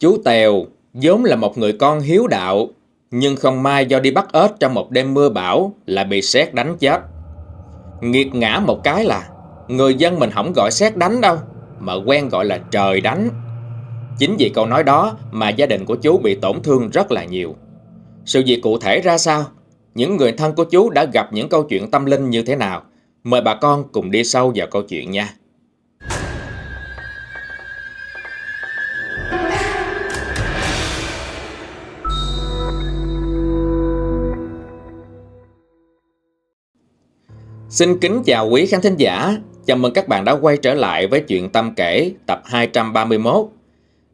Chú Tèo vốn là một người con hiếu đạo, nhưng không may do đi bắt ếch trong một đêm mưa bão là bị sét đánh chết. Nghiệt ngã một cái là người dân mình không gọi sét đánh đâu, mà quen gọi là trời đánh. Chính vì câu nói đó mà gia đình của chú bị tổn thương rất là nhiều. Sự việc cụ thể ra sao? Những người thân của chú đã gặp những câu chuyện tâm linh như thế nào? Mời bà con cùng đi sâu vào câu chuyện nha. Xin kính chào quý khán thính giả. Chào mừng các bạn đã quay trở lại với chuyện Tâm kể tập 231.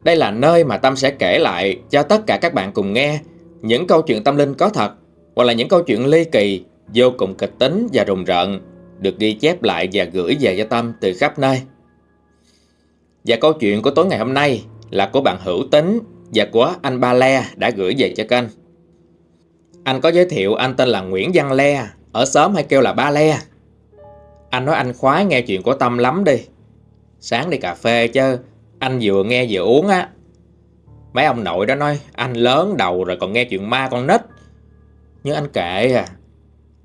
Đây là nơi mà Tâm sẽ kể lại cho tất cả các bạn cùng nghe những câu chuyện tâm linh có thật hoặc là những câu chuyện ly kỳ, vô cùng kịch tính và rùng rợn được ghi chép lại và gửi về cho Tâm từ khắp nơi. Và câu chuyện của tối ngày hôm nay là của bạn Hữu Tính và của anh Ba Le đã gửi về cho kênh. Anh có giới thiệu anh tên là Nguyễn Văn Le, ở xóm hay kêu là Ba Le. Anh nói anh khoái nghe chuyện của Tâm lắm đi. Sáng đi cà phê chứ, anh vừa nghe vừa uống á. Mấy ông nội đó nói anh lớn đầu rồi còn nghe chuyện ma con nít. Nhưng anh kệ à,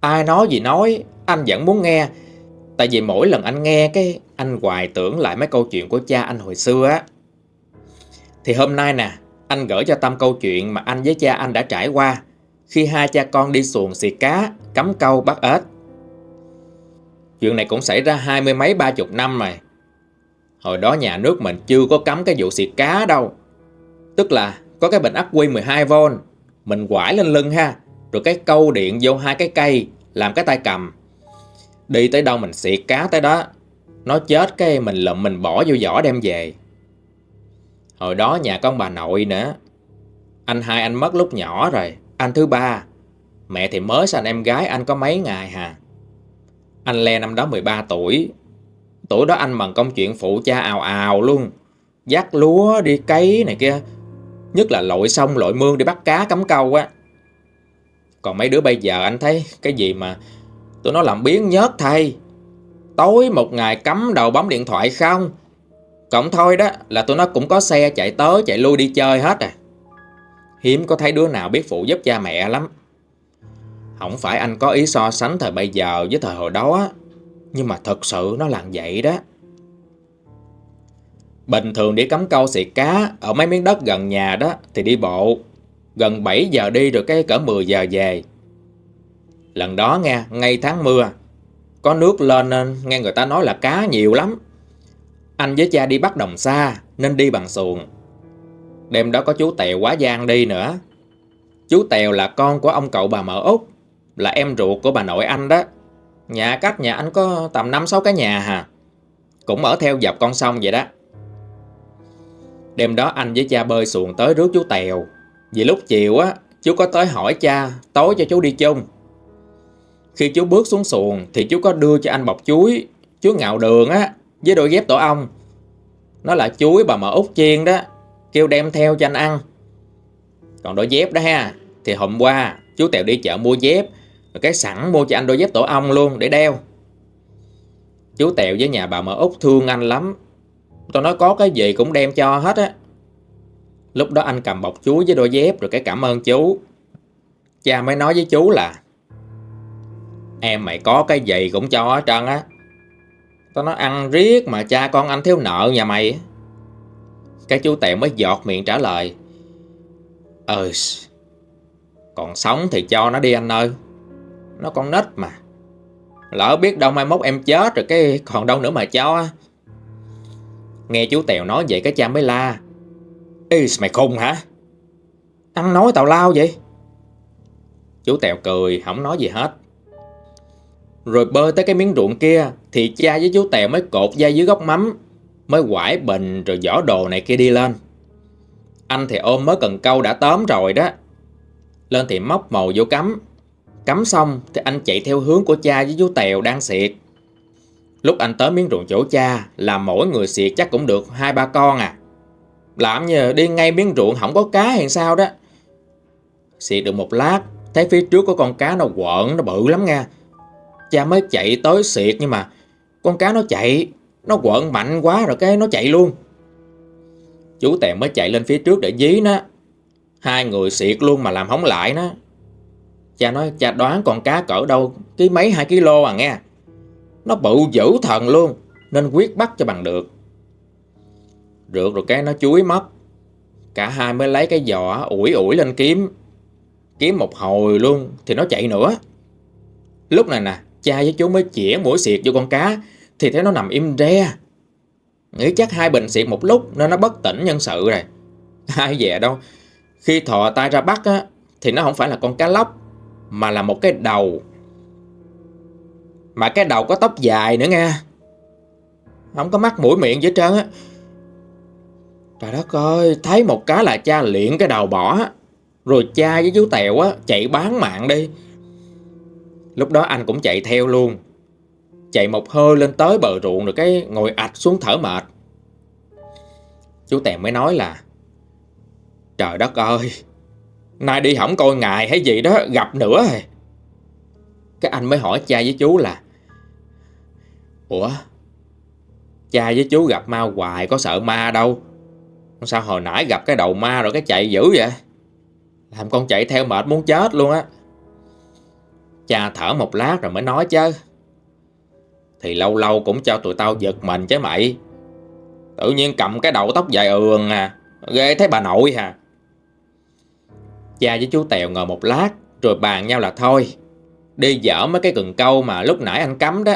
ai nói gì nói, anh vẫn muốn nghe. Tại vì mỗi lần anh nghe cái anh hoài tưởng lại mấy câu chuyện của cha anh hồi xưa á. Thì hôm nay nè, anh gửi cho Tâm câu chuyện mà anh với cha anh đã trải qua khi hai cha con đi xuồng xì cá, cắm câu bắt ếch. Chuyện này cũng xảy ra hai mươi mấy ba chục năm rồi. Hồi đó nhà nước mình chưa có cấm cái vụ xịt cá đâu. Tức là có cái bình ắc quy 12V, mình quải lên lưng ha, rồi cái câu điện vô hai cái cây, làm cái tay cầm. Đi tới đâu mình xịt cá tới đó, nó chết cái mình lụm mình bỏ vô giỏ đem về. Hồi đó nhà con bà nội nữa, anh hai anh mất lúc nhỏ rồi, anh thứ ba, mẹ thì mới sanh em gái anh có mấy ngày hà. Anh Le năm đó 13 tuổi, tuổi đó anh bằng công chuyện phụ cha ào ào luôn, dắt lúa đi cấy này kia, nhất là lội sông lội mương đi bắt cá cắm câu á. Còn mấy đứa bây giờ anh thấy cái gì mà tụi nó làm biến nhớt thay. Tối một ngày cắm đầu bấm điện thoại không. Cộng thôi đó là tụi nó cũng có xe chạy tới chạy lui đi chơi hết à. Hiếm có thấy đứa nào biết phụ giúp cha mẹ lắm. Không phải anh có ý so sánh thời bây giờ với thời hồi đó Nhưng mà thật sự nó là vậy đó. Bình thường đi cắm câu xịt cá Ở mấy miếng đất gần nhà đó Thì đi bộ, Gần 7 giờ đi rồi cái cỡ 10 giờ về. Lần đó nghe, Ngay tháng mưa, Có nước lên nên nghe người ta nói là cá nhiều lắm. Anh với cha đi bắt đồng xa Nên đi bằng xuồng. Đêm đó có chú Tèo quá gian đi nữa. Chú Tèo là con của ông cậu bà mở Úc là em ruột của bà nội anh đó. Nhà cách nhà anh có tầm 5-6 cái nhà hà. Cũng ở theo dọc con sông vậy đó. Đêm đó anh với cha bơi xuồng tới rước chú Tèo. Vì lúc chiều á, Chú có tới hỏi cha, Tối cho chú đi chung. Khi chú bước xuống xuồng Thì chú có đưa cho anh bọc chuối. Chú ngạo đường á, Với đôi dép tổ ong. Nó là chuối bà mở út chiên đó, Kêu đem theo cho anh ăn. Còn đôi dép đó ha, Thì hôm qua chú Tèo đi chợ mua dép. Rồi cái sẵn mua cho anh đôi dép tổ ong luôn, để đeo. Chú Tèo với nhà bà mở út thương anh lắm. Tôi nói có cái gì cũng đem cho hết á. Lúc đó anh cầm bọc chuối với đôi dép Rồi cái cảm ơn chú. Cha mới nói với chú là, Em mày có cái gì cũng cho hết trơn á. Tao nói, ăn riết mà cha con anh thiếu nợ nhà mày cái chú Tèo mới giọt miệng trả lời Ờ Còn sống thì cho nó đi anh ơi. Nó con nít mà Lỡ biết đâu mai mốt em chết rồi cái còn đâu nữa mà cho Nghe chú Tèo nói vậy cái cha mới la Ê, mày khùng hả Ăn nói tào lao vậy Chú Tèo cười, không nói gì hết Rồi bơi tới cái miếng ruộng kia Thì cha với chú Tèo mới cột dây dưới gốc mắm, mới quải bình rồi giỏ đồ này kia đi lên. Anh thì ôm mới cần câu đã tóm rồi đó. Lên thì móc màu vô cắm. Cắm xong thì anh chạy theo hướng của cha với chú Tèo đang xiệt. Lúc anh tới miếng ruộng chỗ cha là mỗi người xiệt chắc cũng được hai ba con à. Làm như đi ngay miếng ruộng không có cá hay sao đó. Xiệt được một lát, thấy phía trước có con cá nó quợn, nó bự lắm nha. Cha mới chạy tới xiệt nhưng mà con cá nó chạy nó quợn mạnh quá rồi cái nó chạy luôn Chú Tèo mới chạy lên phía trước để dí nó Hai người xiệt luôn mà làm hóng lại nó Cha nói, cha đoán con cá cỡ đâu? Ký mấy hai ký lô à nghe. Nó bự dữ thần luôn, Nên quyết bắt cho bằng được. Được rồi cái nó chuối mất Cả hai mới lấy cái giỏ ủi ủi lên kiếm. Kiếm một hồi luôn, Thì nó chạy nữa. Lúc này nè, Cha với chú mới chĩa mũi xiệt vô con cá, Thì thấy nó nằm im re. Nghĩ chắc hai bình xiệt một lúc, Nên nó bất tỉnh nhân sự rồi. Ai dè đâu. Khi thò tay ra bắt á, Thì nó không phải là con cá lóc mà là một cái đầu. Mà cái đầu có tóc dài nữa nha Không có mắt mũi miệng dưới trơn á. Trời đất ơi, Thấy một cái là cha luyện cái đầu bỏ. Rồi cha với chú Tèo á, Chạy bán mạng đi. Lúc đó anh cũng chạy theo luôn. Chạy một hơi lên tới bờ ruộng Rồi cái ngồi ạch xuống thở mệt. Chú Tèo mới nói là, Trời đất ơi Nay đi hỏng coi ngài hay gì đó, Gặp nữa. Cái anh mới hỏi cha với chú là, Ủa, Cha với chú gặp ma hoài Có sợ ma đâu? Sao hồi nãy gặp cái đầu ma rồi cái chạy dữ vậy? Làm con chạy theo mệt muốn chết luôn á. Cha thở một lát rồi mới nói chứ, Thì lâu lâu cũng cho tụi tao giật mình chứ mày. Tự nhiên cầm cái đầu tóc dài ườn à Ghê thấy bà nội hà Cha với chú Tèo ngồi một lát, Rồi bàn nhau là thôi. Đi dở mấy cái cần câu mà lúc nãy anh cấm đó.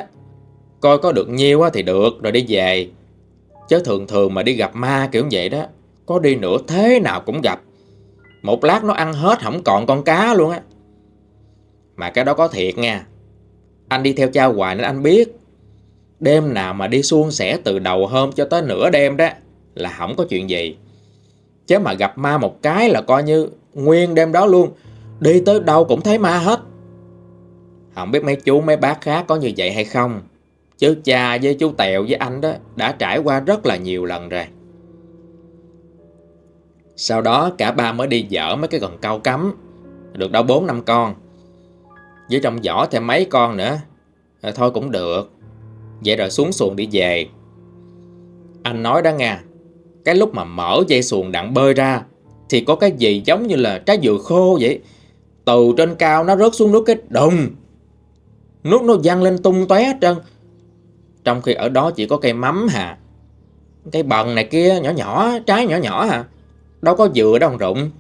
Coi có được nhiêu thì được, Rồi đi về. Chứ thường thường mà đi gặp ma kiểu vậy đó, Có đi nữa thế nào cũng gặp. Một lát nó ăn hết không còn con cá luôn á. Mà cái đó có thiệt nha. Anh đi theo cha hoài nên anh biết. Đêm nào mà đi suôn sẻ từ đầu hôm cho tới nửa đêm đó Là không có chuyện gì. Chứ mà gặp ma một cái là coi như Nguyên đêm đó luôn. Đi tới đâu cũng thấy ma hết. Không biết mấy chú mấy bác khác có như vậy hay không. Chứ cha với chú Tèo với anh đó Đã trải qua rất là nhiều lần rồi. Sau đó cả ba mới đi dở mấy cái gần câu cắm. Được đâu 4 năm con. Với trong giỏ thêm mấy con nữa. À, Thôi cũng được. Vậy rồi xuống xuồng đi về. Anh nói đó nha Cái lúc mà mở dây xuồng đặng bơi ra thì có cái gì giống như là trái dừa khô vậy? Từ trên cao nó rớt xuống nước cái đồng. Nước nó văng lên tung tóe trơn. Trong khi ở đó chỉ có cây mắm hà. Cây bần này kia nhỏ nhỏ, Trái nhỏ nhỏ hà. Đâu có dừa đâu rụng.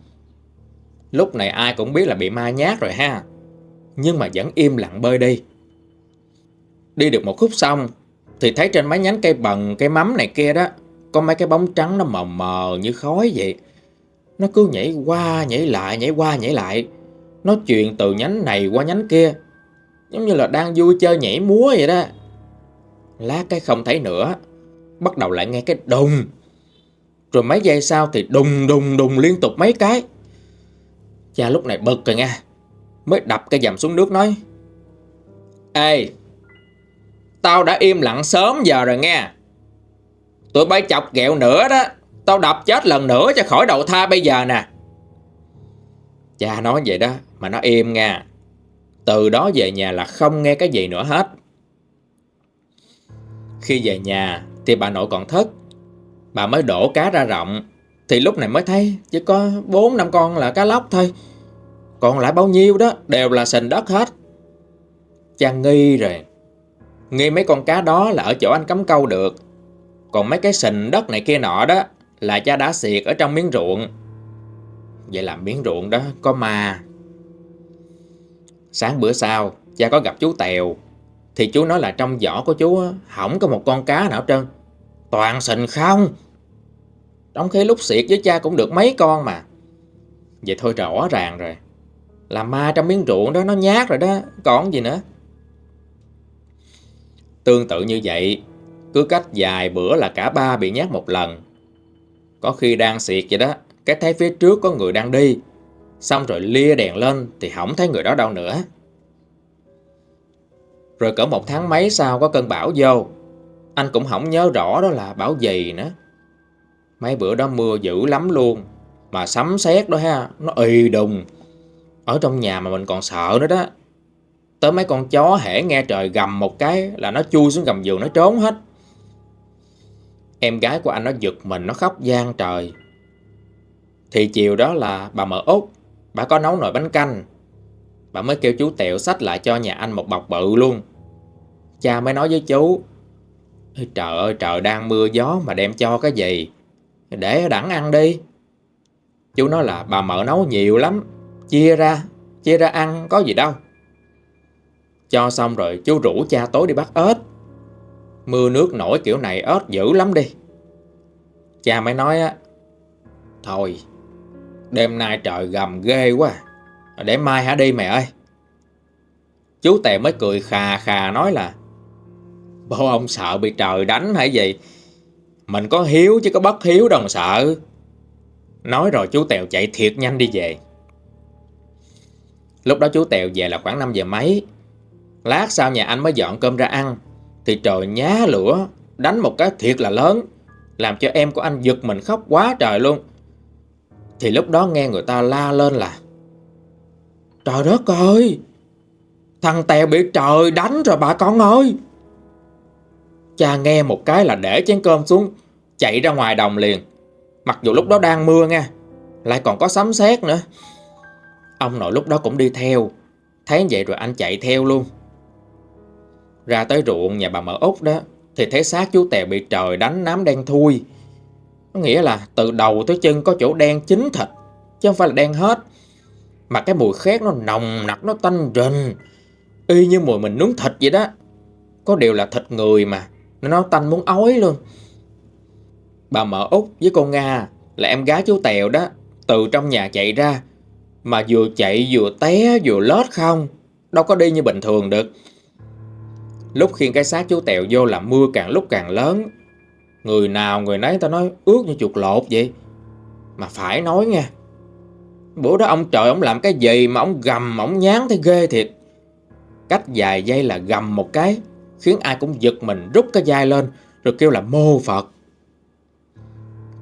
Lúc này ai cũng biết là bị ma nhát rồi ha. Nhưng mà vẫn im lặng bơi đi. Đi được một khúc xong, Thì thấy trên mấy nhánh cây bần, Cây mắm này kia đó, Có mấy cái bóng trắng nó mờ mờ như khói vậy. Nó cứ nhảy qua, nhảy lại, Nhảy qua, nhảy lại. Nó chuyển từ nhánh này qua nhánh kia. Giống như là đang vui chơi nhảy múa vậy đó. Lá cái không thấy nữa. Bắt đầu lại nghe cái đùng. Rồi mấy giây sau thì đùng đùng đùng liên tục mấy cái. Cha, lúc này bực rồi nha. Mới đập cái dầm xuống nước nói. Ê, Tao đã im lặng sớm giờ rồi nghe. Tụi bay chọc ghẹo nữa đó. Tao đập chết lần nữa cho khỏi đầu tha bây giờ nè. Cha nói vậy đó, Mà nó im nha. Từ đó về nhà là không nghe cái gì nữa hết. Khi về nhà Thì bà nội còn thất Bà mới đổ cá ra rộng. Thì lúc này mới thấy Chỉ có 4 năm con là cá lóc thôi. Còn lại bao nhiêu đó Đều là sình đất hết. Cha nghi rồi. Nghi mấy con cá đó là ở chỗ anh cắm câu được. Còn mấy cái sình đất này kia nọ đó là cha đã xiệt ở trong miếng ruộng. Vậy là miếng ruộng đó có ma. Sáng bữa sau Cha có gặp chú Tèo. Thì chú nói là trong giỏ của chú Không có một con cá nào trơn. Toàn sình không. Trong khi lúc xiệt với cha cũng được mấy con mà. Vậy thôi rõ ràng rồi. Là ma trong miếng ruộng đó nó nhát rồi đó. Còn gì nữa? Tương tự như vậy, cứ cách vài bữa là cả ba bị nhát một lần. Có khi đang xịt vậy đó, cái thấy phía trước có người đang đi, xong rồi lia đèn lên thì không thấy người đó đâu nữa. Rồi cỡ một tháng mấy sau có cơn bão vô, anh cũng không nhớ rõ đó là bão gì nữa. Mấy bữa đó mưa dữ lắm luôn, mà sấm sét đó ha, nó ì đùng. Ở trong nhà mà mình còn sợ nữa đó. Tới mấy con chó hễ nghe trời gầm một cái là nó chui xuống gầm giường nó trốn hết. Em gái của anh nó giật mình, nó khóc gian trời. Thì chiều đó là bà mở út Bà có nấu nồi bánh canh. Bà mới kêu chú Tẹo sách lại cho nhà anh một bọc bự luôn. Cha mới nói với chú Trời ơi, trời đang mưa gió mà đem cho cái gì? Để đẳng ăn đi. Chú nói là bà mợ nấu nhiều lắm, Chia ra Chia ra ăn, có gì đâu. Cho xong rồi chú rủ cha tối đi bắt ếch. Mưa nước nổi kiểu này ớt dữ lắm đi. Cha mới nói á, Thôi, Đêm nay trời gầm ghê quá, Để mai hả đi mẹ ơi. Chú Tè mới cười khà khà nói là, Bố ông sợ bị trời đánh hay gì? Mình có hiếu chứ có bất hiếu đâu mà sợ. Nói rồi chú Tèo chạy thiệt nhanh đi về. Lúc đó chú Tèo về là khoảng 5 giờ mấy. Lát sau nhà anh mới dọn cơm ra ăn. Thì trời nhá lửa, Đánh một cái thiệt là lớn, Làm cho em của anh giật mình khóc quá trời luôn. Thì lúc đó nghe người ta la lên là, Trời đất ơi, Thằng Tèo bị trời đánh rồi bà con ơi. Cha nghe một cái là để chén cơm xuống, Chạy ra ngoài đồng liền. Mặc dù lúc đó đang mưa nha, Lại còn có sấm sét nữa. Ông nội lúc đó cũng đi theo, Thấy vậy rồi anh chạy theo luôn. Ra tới ruộng nhà bà mở út đó, Thì thấy xác chú Tèo bị trời đánh nám đen thui. Có nghĩa là từ đầu tới chân có chỗ đen chính thịt, Chứ không phải là đen hết. Mà cái mùi khét nó nồng nặc, Nó tanh rình, Y như mùi mình nướng thịt vậy đó. Có điều là thịt người mà Nó tanh muốn ói luôn. Bà mở út với cô Nga Là em gái chú Tèo đó, Từ trong nhà chạy ra, Mà vừa chạy vừa té vừa lết không, Đâu có đi như bình thường được. Lúc khiêng cái xác chú Tèo vô là mưa càng lúc càng lớn. Người nào người nấy ta nói ướt như chuột lột vậy. Mà phải nói nha Bữa đó ông trời ông làm cái gì mà ông gầm, ông nhán thấy ghê thiệt. Cách vài giây là gầm một cái, Khiến ai cũng giật mình, rút cái dai lên, Rồi kêu là mô Phật.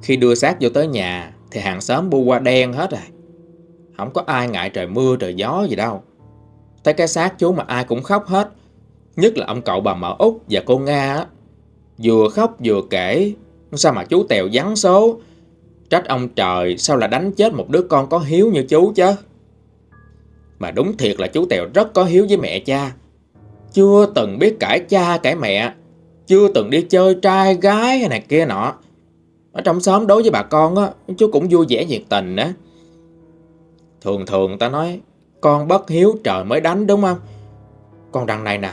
Khi đưa xác vô tới nhà, Thì hàng xóm bu qua đen hết rồi. Không có ai ngại trời mưa, trời gió gì đâu. Thấy cái xác chú mà ai cũng khóc hết Nhất là ông cậu bà mợ út và cô Nga Vừa khóc vừa kể, Sao mà chú Tèo vắng số? Trách ông trời, sao là đánh chết một đứa con có hiếu như chú chứ? Mà đúng thiệt là chú Tèo rất có hiếu với mẹ cha. Chưa từng biết cãi cha cãi mẹ. Chưa từng đi chơi trai gái hay này kia nọ. Ở trong xóm đối với bà con á, Chú cũng vui vẻ nhiệt tình á. Thường thường ta nói, Con bất hiếu trời mới đánh đúng không? Còn đằng này nè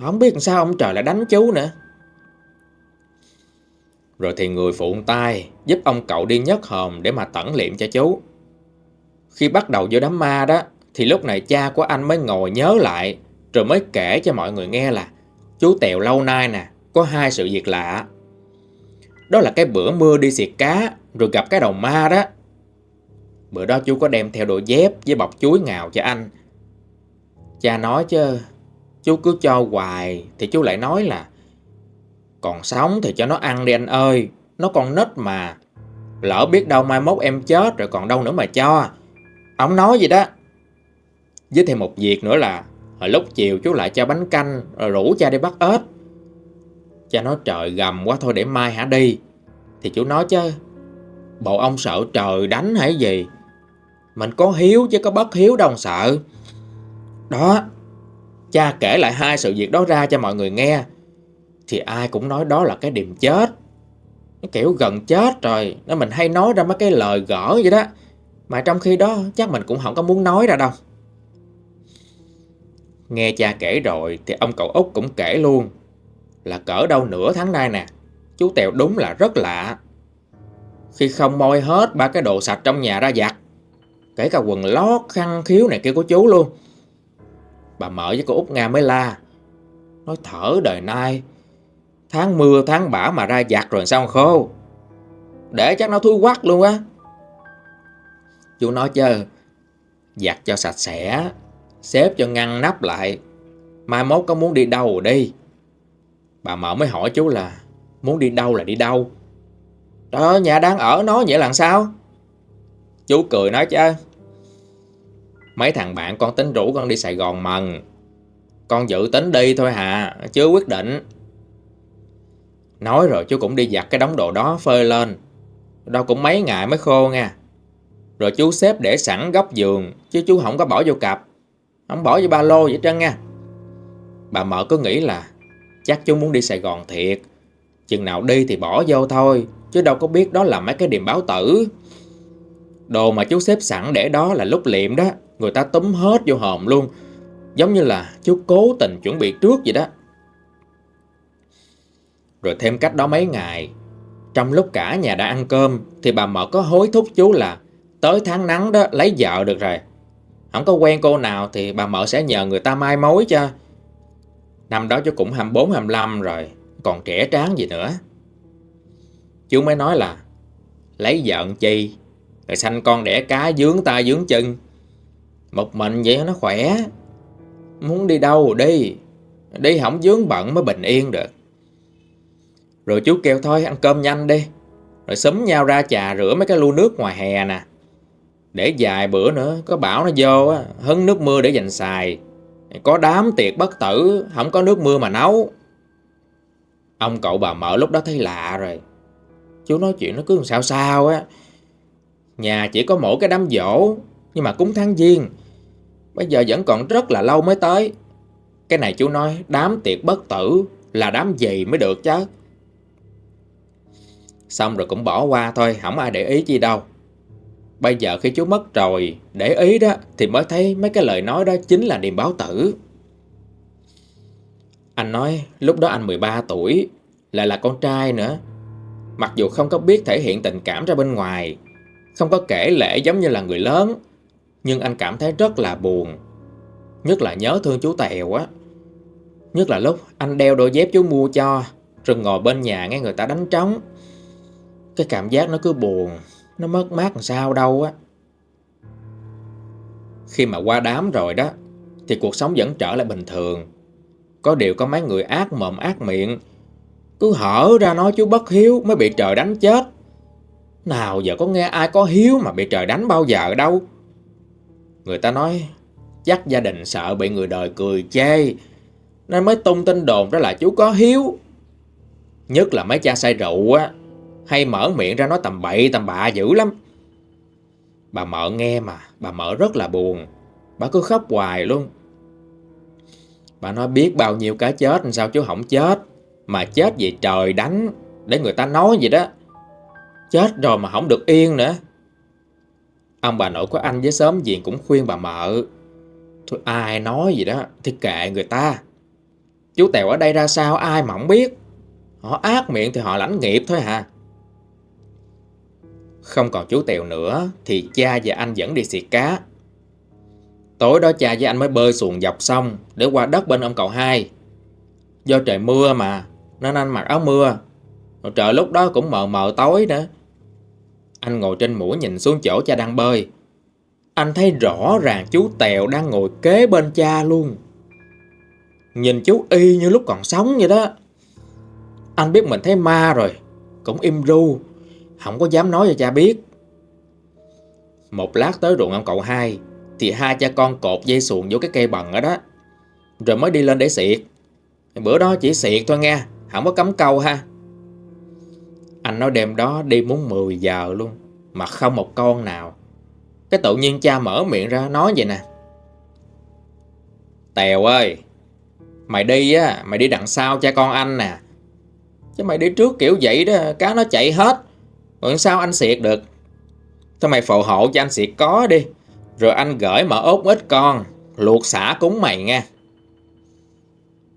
không biết sao ông trời lại đánh chú nữa. Rồi thì người phụ tay Giúp ông cậu đi nhất hòm Để mà tẩn liệm cho chú. Khi bắt đầu vô đám ma đó, thì lúc này cha của anh mới ngồi nhớ lại, Rồi mới kể cho mọi người nghe là Chú Tèo lâu nay nè, Có hai sự việc lạ. Đó là cái bữa mưa đi xịt cá, Rồi gặp cái đầu ma đó. Bữa đó chú có đem theo đồ dép Với bọc chuối ngào cho anh. Cha nói chứ Chú cứ cho hoài, Thì chú lại nói là, Còn sống thì cho nó ăn đi anh ơi, Nó còn nít mà. Lỡ biết đâu mai mốt em chết Rồi còn đâu nữa mà cho. Ông nói gì đó. Với thêm một việc nữa là, Hồi lúc chiều chú lại cho bánh canh, Rồi rủ cha đi bắt ếch. Cha nói, trời gầm quá, thôi để mai hả đi. Thì chú nói chứ, Bộ ông sợ trời đánh hay gì? Mình có hiếu chứ có bất hiếu đâu sợ. Đó. Cha kể lại hai sự việc đó ra cho mọi người nghe. Thì ai cũng nói đó là cái điểm chết. Cái kiểu gần chết rồi Nên mình hay nói ra mấy cái lời gỡ vậy đó. Mà trong khi đó chắc mình cũng không có muốn nói ra đâu. Nghe cha kể rồi thì ông cậu Út cũng kể luôn Là cỡ đâu nửa tháng nay nè Chú Tèo đúng là rất lạ. Khi không môi hết ba cái đồ sạch trong nhà ra giặt Kể cả quần lót, khăn khiếu này kia của chú luôn Bà mở với cô Út Nga mới la. Nói thở đời nay, Tháng mưa, tháng bão mà ra giặt rồi sao khô? Để chắc nó thui quắc luôn á. Chú nói chứ Giặt cho sạch sẽ, Xếp cho ngăn nắp lại. Mai mốt có muốn đi đâu đi? Bà mở mới hỏi chú là, Muốn đi đâu là đi đâu? Trời ơi nhà đang ở nó vậy làm sao? Chú cười nói chứ Mấy thằng bạn con tính rủ con đi Sài Gòn mần. Con dự tính đi thôi hà Chưa quyết định. Nói rồi chú cũng đi giặt cái đống đồ đó phơi lên. Đâu cũng mấy ngày mới khô nha. Rồi chú xếp để sẵn góc giường, Chứ chú không có bỏ vô cặp. Không bỏ vô ba lô vậy trơn nha. Bà mợ cứ nghĩ là Chắc chú muốn đi Sài Gòn thiệt. Chừng nào đi thì bỏ vô thôi, Chứ đâu có biết đó là mấy cái điểm báo tử. Đồ mà chú xếp sẵn để đó là lúc liệm đó. Người ta túm hết vô hòm luôn. Giống như là chú cố tình chuẩn bị trước vậy đó. Rồi thêm cách đó mấy ngày. Trong lúc cả nhà đã ăn cơm, Thì bà mợ có hối thúc chú là Tới tháng nắng đó lấy vợ được rồi. Không có quen cô nào Thì bà mợ sẽ nhờ người ta mai mối cho. Năm đó chú cũng 24-25 rồi, Còn trẻ tráng gì nữa. Chú mới nói là, Lấy vợ chi? Rồi sanh con đẻ cá, dướng tay dướng chân. Một mình vậy nó khỏe. Muốn đi đâu đi? Đi hỏng dướng bận mới bình yên được. Rồi chú kêu thôi, ăn cơm nhanh đi. Rồi sớm nhau ra trà rửa mấy cái lu nước ngoài hè nè. Để vài bữa nữa, Có bão nó vô Hứng nước mưa để dành xài. Có đám tiệc bất tử, Không có nước mưa mà nấu. Ông cậu bà mở lúc đó thấy lạ rồi. Chú nói chuyện nó cứ sao sao á. Nhà chỉ có mỗi cái đám dỗ nhưng mà cúng tháng giêng Bây giờ vẫn còn rất là lâu mới tới. Cái này chú nói, đám tiệc bất tử Là đám gì mới được chứ? Xong rồi cũng bỏ qua thôi, Không ai để ý chi đâu. Bây giờ khi chú mất rồi, Để ý đó, Thì mới thấy mấy cái lời nói đó Chính là điềm báo tử. Anh nói, lúc đó anh 13 tuổi, Lại là con trai nữa. Mặc dù không có biết thể hiện tình cảm ra bên ngoài, Không có kể lễ giống như là người lớn. Nhưng anh cảm thấy rất là buồn. Nhất là nhớ thương chú Tèo á. Nhất là lúc anh đeo đôi dép chú mua cho, Rồi ngồi bên nhà nghe người ta đánh trống. Cái cảm giác nó cứ buồn, Nó mất mát làm sao đâu á. Khi mà qua đám rồi đó, Thì cuộc sống vẫn trở lại bình thường. Có điều có mấy người ác mồm, ác miệng. Cứ hở ra nói chú bất hiếu mới bị trời đánh chết. Nào giờ có nghe ai có hiếu mà bị trời đánh bao giờ đâu. Người ta nói chắc gia đình sợ bị người đời cười chê nên mới tung tin đồn đó là chú có hiếu. Nhất là mấy cha say rượu á hay mở miệng ra nói tầm bậy tầm bạ dữ lắm. Bà mợ nghe mà, bà mợ rất là buồn. Bà cứ khóc hoài luôn. Bà nói biết bao nhiêu cá chết sao chú không chết. Mà chết vì trời đánh Để người ta nói vậy đó Chết rồi mà không được yên nữa Ông bà nội của anh với sớm diện cũng khuyên bà mợ, Thôi ai nói gì đó, Thì kệ người ta. Chú Tèo ở đây ra sao, ai mà không biết. Họ ác miệng thì họ lãnh nghiệp thôi hả? Không còn chú Tèo nữa, Thì cha và anh vẫn đi xịt cá. Tối đó cha với anh mới bơi xuồng dọc sông Để qua đất bên ông cậu hai. Do trời mưa mà, nên anh mặc áo mưa. Trời lúc đó cũng mờ mờ tối nữa. Anh ngồi trên mũi nhìn xuống chỗ cha đang bơi. Anh thấy rõ ràng chú Tèo đang ngồi kế bên cha luôn. Nhìn chú y như lúc còn sống vậy đó. Anh biết mình thấy ma rồi. Cũng im ru. Không có dám nói cho cha biết. Một lát tới ruộng ông cậu hai, Thì hai cha con cột dây xuồng vô cái cây bần ở đó Rồi mới đi lên để xịt Bữa đó chỉ xịt thôi nha không có cấm câu ha anh nói đêm đó đi muốn 10 giờ luôn, Mà không một con nào. Cái tự nhiên cha mở miệng ra nói vậy nè. Tèo ơi, Mày đi á, Mày đi đằng sau cha con anh nè. Chứ mày đi trước kiểu vậy đó, Cá nó chạy hết. Còn sao anh xịt được? Thôi mày phù hộ cho anh xịt có đi. Rồi anh gửi mở ốt ít con, Luộc xả cúng mày nghe.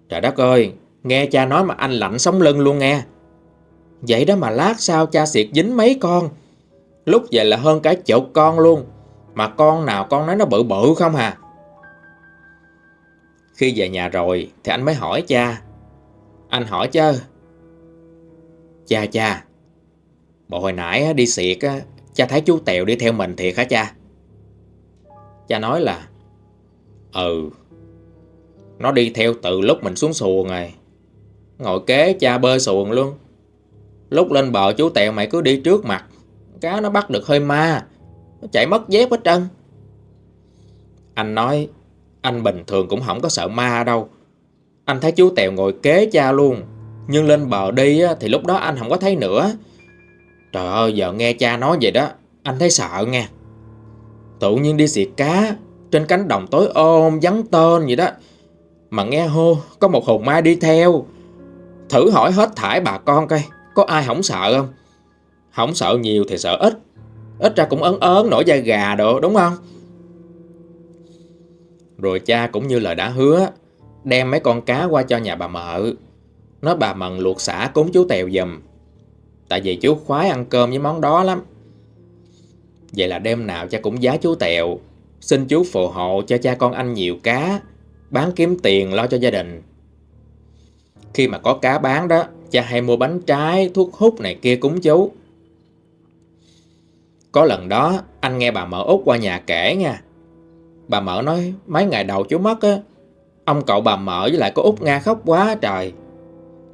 Trời đất ơi, Nghe cha nói mà anh lạnh sống lưng luôn nghe. Vậy đó mà lát sau cha siệt dính mấy con. Lúc về là hơn cả chục con luôn. Mà con nào con nói nó bự bự không hà. Khi về nhà rồi thì anh mới hỏi cha. Anh hỏi chứ. Cha cha. Bộ hồi nãy đi siệt cha thấy chú Tèo đi theo mình thiệt hả cha? Cha nói là Ừ Nó đi theo từ lúc mình xuống xuồng rồi Ngồi kế cha bơi xuồng luôn Lúc lên bờ chú Tèo mày cứ đi trước mặt. Cá nó bắt được hơi ma. Nó chạy mất dép hết trơn. Anh nói, Anh bình thường cũng không có sợ ma đâu. Anh thấy chú Tèo ngồi kế cha luôn. Nhưng lên bờ đi thì lúc đó anh không có thấy nữa. Trời ơi, giờ nghe cha nói vậy đó, Anh thấy sợ nghe. Tự nhiên đi xịt cá, Trên cánh đồng tối ôm vắng tên vậy đó. Mà nghe hô, Có một hồn ma đi theo. Thử hỏi hết thải bà con coi. Có ai không sợ không? Không sợ nhiều thì sợ ít. Ít ra cũng ớn ớn, nổi da gà đồ, đúng không? Rồi cha cũng như lời đã hứa, Đem mấy con cá qua cho nhà bà mợ. Nói bà mần luộc xả cúng chú Tèo dùm Tại vì chú khoái ăn cơm với món đó lắm. Vậy là đêm nào cha cũng giá chú Tèo, Xin chú phù hộ cho cha con anh nhiều cá, Bán kiếm tiền lo cho gia đình. Khi mà có cá bán đó Cha hay mua bánh trái, thuốc hút này kia cúng chú Có lần đó anh nghe bà mợ út qua nhà kể nha. Bà mợ nói mấy ngày đầu chú mất á Ông cậu bà mợ với lại có út Nga khóc quá trời.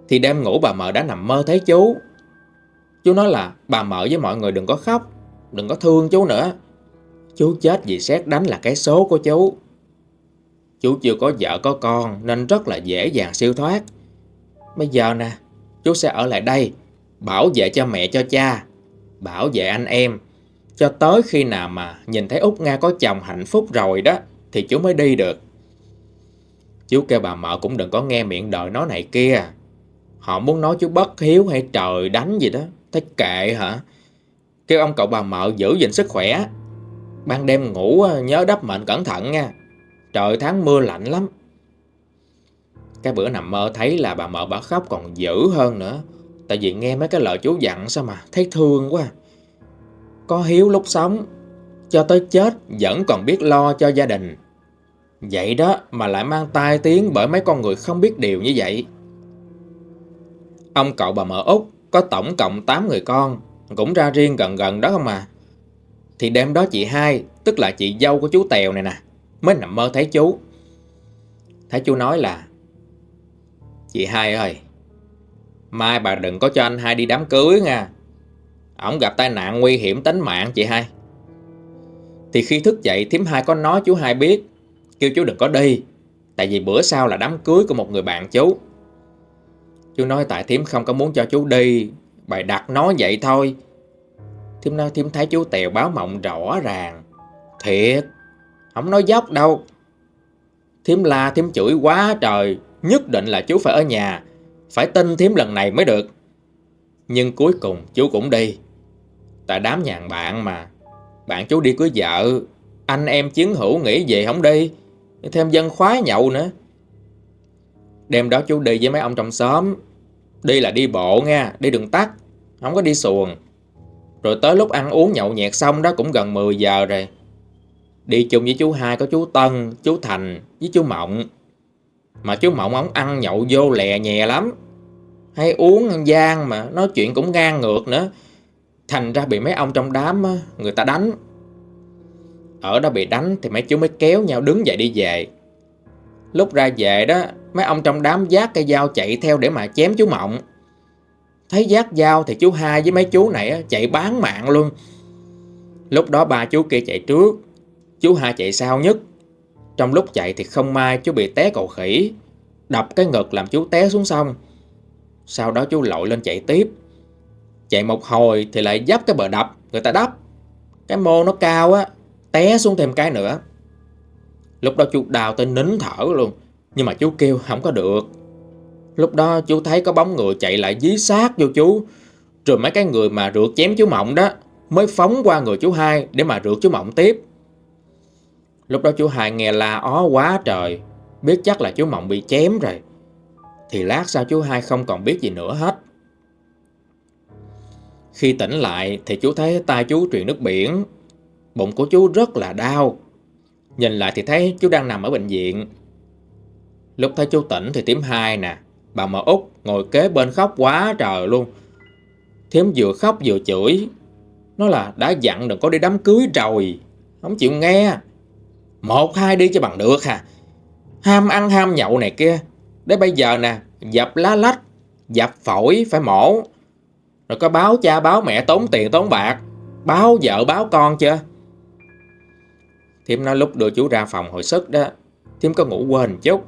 Thì đêm ngủ bà mợ đã nằm mơ thấy chú. Chú nói là bà mợ với mọi người đừng có khóc Đừng có thương chú nữa. Chú chết vì xét đánh là cái số của chú. Chú chưa có vợ có con Nên rất là dễ dàng siêu thoát. Bây giờ nè Chú sẽ ở lại đây, Bảo vệ cho mẹ cho cha, Bảo vệ anh em. Cho tới khi nào mà nhìn thấy Út Nga có chồng hạnh phúc rồi đó, Thì chú mới đi được. Chú kêu bà mợ cũng đừng có nghe miệng đời nó này kia. Họ muốn nói chú bất hiếu hay trời đánh gì đó Thấy kệ hả? Kêu ông cậu bà mợ giữ gìn sức khỏe. Ban đêm ngủ ờ, nhớ đắp mệnh cẩn thận nha. Trời tháng mưa lạnh lắm. Cái bữa nằm mơ thấy là bà mợ bà khóc còn dữ hơn nữa. Tại vì nghe mấy cái lời chú dặn sao mà thấy thương quá. Có hiếu lúc sống, Cho tới chết vẫn còn biết lo cho gia đình. Vậy đó mà lại mang tai tiếng bởi mấy con người không biết điều như vậy. Ông cậu bà mợ út có tổng cộng 8 người con, Cũng ra riêng gần gần đó không à. Thì đêm đó chị hai, Tức là chị dâu của chú Tèo này nè, Mới nằm mơ thấy chú. Thấy chú nói là Chị hai ơi, Mai bà đừng có cho anh hai đi đám cưới nha. Ông gặp tai nạn nguy hiểm tính mạng chị hai. Thì khi thức dậy, thím hai có nói chú hai biết, Kêu chú đừng có đi, Tại vì bữa sau là đám cưới của một người bạn chú. Chú nói tại thím không có muốn cho chú đi, Bài đặt nói vậy thôi. Thím nói, thím thấy chú Tèo báo mộng rõ ràng. Thiệt Không nói dốc đâu. Thím la, thím chửi quá trời. Nhất định là chú phải ở nhà. Phải tin thím lần này mới được. Nhưng cuối cùng chú cũng đi. Tại đám nhàn bạn mà. Bạn chú đi cưới vợ. Anh em chiến hữu nghĩ về không đi. Thêm dân khoái nhậu nữa. Đêm đó chú đi với mấy ông trong xóm. Đi là đi bộ nha, Đi đường tắt, Không có đi xuồng. Rồi tới lúc ăn uống nhậu nhẹt xong đó Cũng gần 10 giờ rồi. Đi chung với chú hai có chú Tân, Chú Thành với chú Mộng. Mà chú Mộng ông ăn nhậu vô lè nhẹ lắm. Hay uống ăn gian mà Nói chuyện cũng ngang ngược nữa. Thành ra bị mấy ông trong đám Người ta đánh. Ở đó bị đánh thì mấy chú mới kéo nhau đứng dậy đi về. Lúc ra về đó, Mấy ông trong đám giác cây dao chạy theo để mà chém chú Mộng. Thấy giác dao thì chú hai với mấy chú này chạy bán mạng luôn. Lúc đó ba chú kia chạy trước, Chú hai chạy sau nhất. Trong lúc chạy thì không may chú bị té cầu khỉ. Đập cái ngực làm chú té xuống sông. Sau đó chú lội lên chạy tiếp. Chạy một hồi thì lại dấp cái bờ đập, Người ta đắp. Cái mô nó cao á, Té xuống thêm cái nữa. Lúc đó chú đào tới nín thở luôn, Nhưng mà chú kêu không có được. Lúc đó chú thấy có bóng người chạy lại dí sát vô chú. Rồi mấy cái người mà rượt chém chú Mộng đó, Mới phóng qua người chú hai Để mà rượt chú Mộng tiếp. Lúc đó chú hai nghe la ó quá trời, Biết chắc là chú Mộng bị chém rồi. Thì lát sau chú hai không còn biết gì nữa hết. Khi tỉnh lại thì chú thấy tay chú truyền nước biển, Bụng của chú rất là đau. Nhìn lại thì thấy chú đang nằm ở bệnh viện. Lúc thấy chú tỉnh thì tím hai nè, Bà mợ út ngồi kế bên khóc quá trời luôn. Thiếm vừa khóc vừa chửi, Nó là đã dặn đừng có đi đám cưới rồi, Không chịu nghe. Một, hai đi cho bằng được hà Ham ăn ham nhậu này kia. Đến bây giờ nè, Dập lá lách, Dập phổi phải mổ. Rồi có báo cha, báo mẹ tốn tiền, tốn bạc. Báo vợ, báo con chưa? Thiếm nói lúc đưa chú ra phòng hồi sức đó, Thiếm có ngủ quên chút.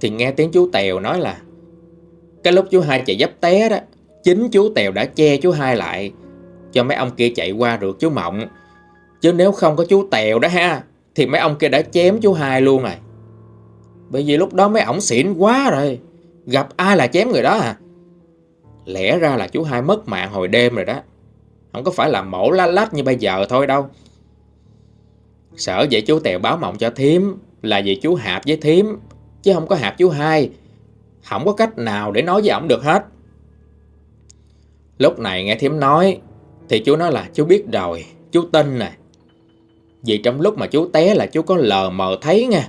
Thì nghe tiếng chú Tèo nói là, Cái lúc chú hai chạy dấp té đó, Chính chú Tèo đã che chú hai lại, Cho mấy ông kia chạy qua được chú Mộng. Chứ nếu không có chú Tèo đó ha. Thì mấy ông kia đã chém chú hai luôn rồi. Bởi vì lúc đó mấy ổng xỉn quá rồi. Gặp ai là chém người đó à? Lẽ ra là chú hai mất mạng hồi đêm rồi đó. Không có phải là mổ lá lách như bây giờ thôi đâu. Sợ vậy chú Tèo báo mộng cho thím Là vì chú Hạp với thím, Chứ không có Hạp chú hai. Không có cách nào để nói với ổng được hết. Lúc này nghe thím nói, Thì chú nói là chú biết rồi, Chú tin nè. Vì trong lúc mà chú té là chú có lờ mờ thấy nha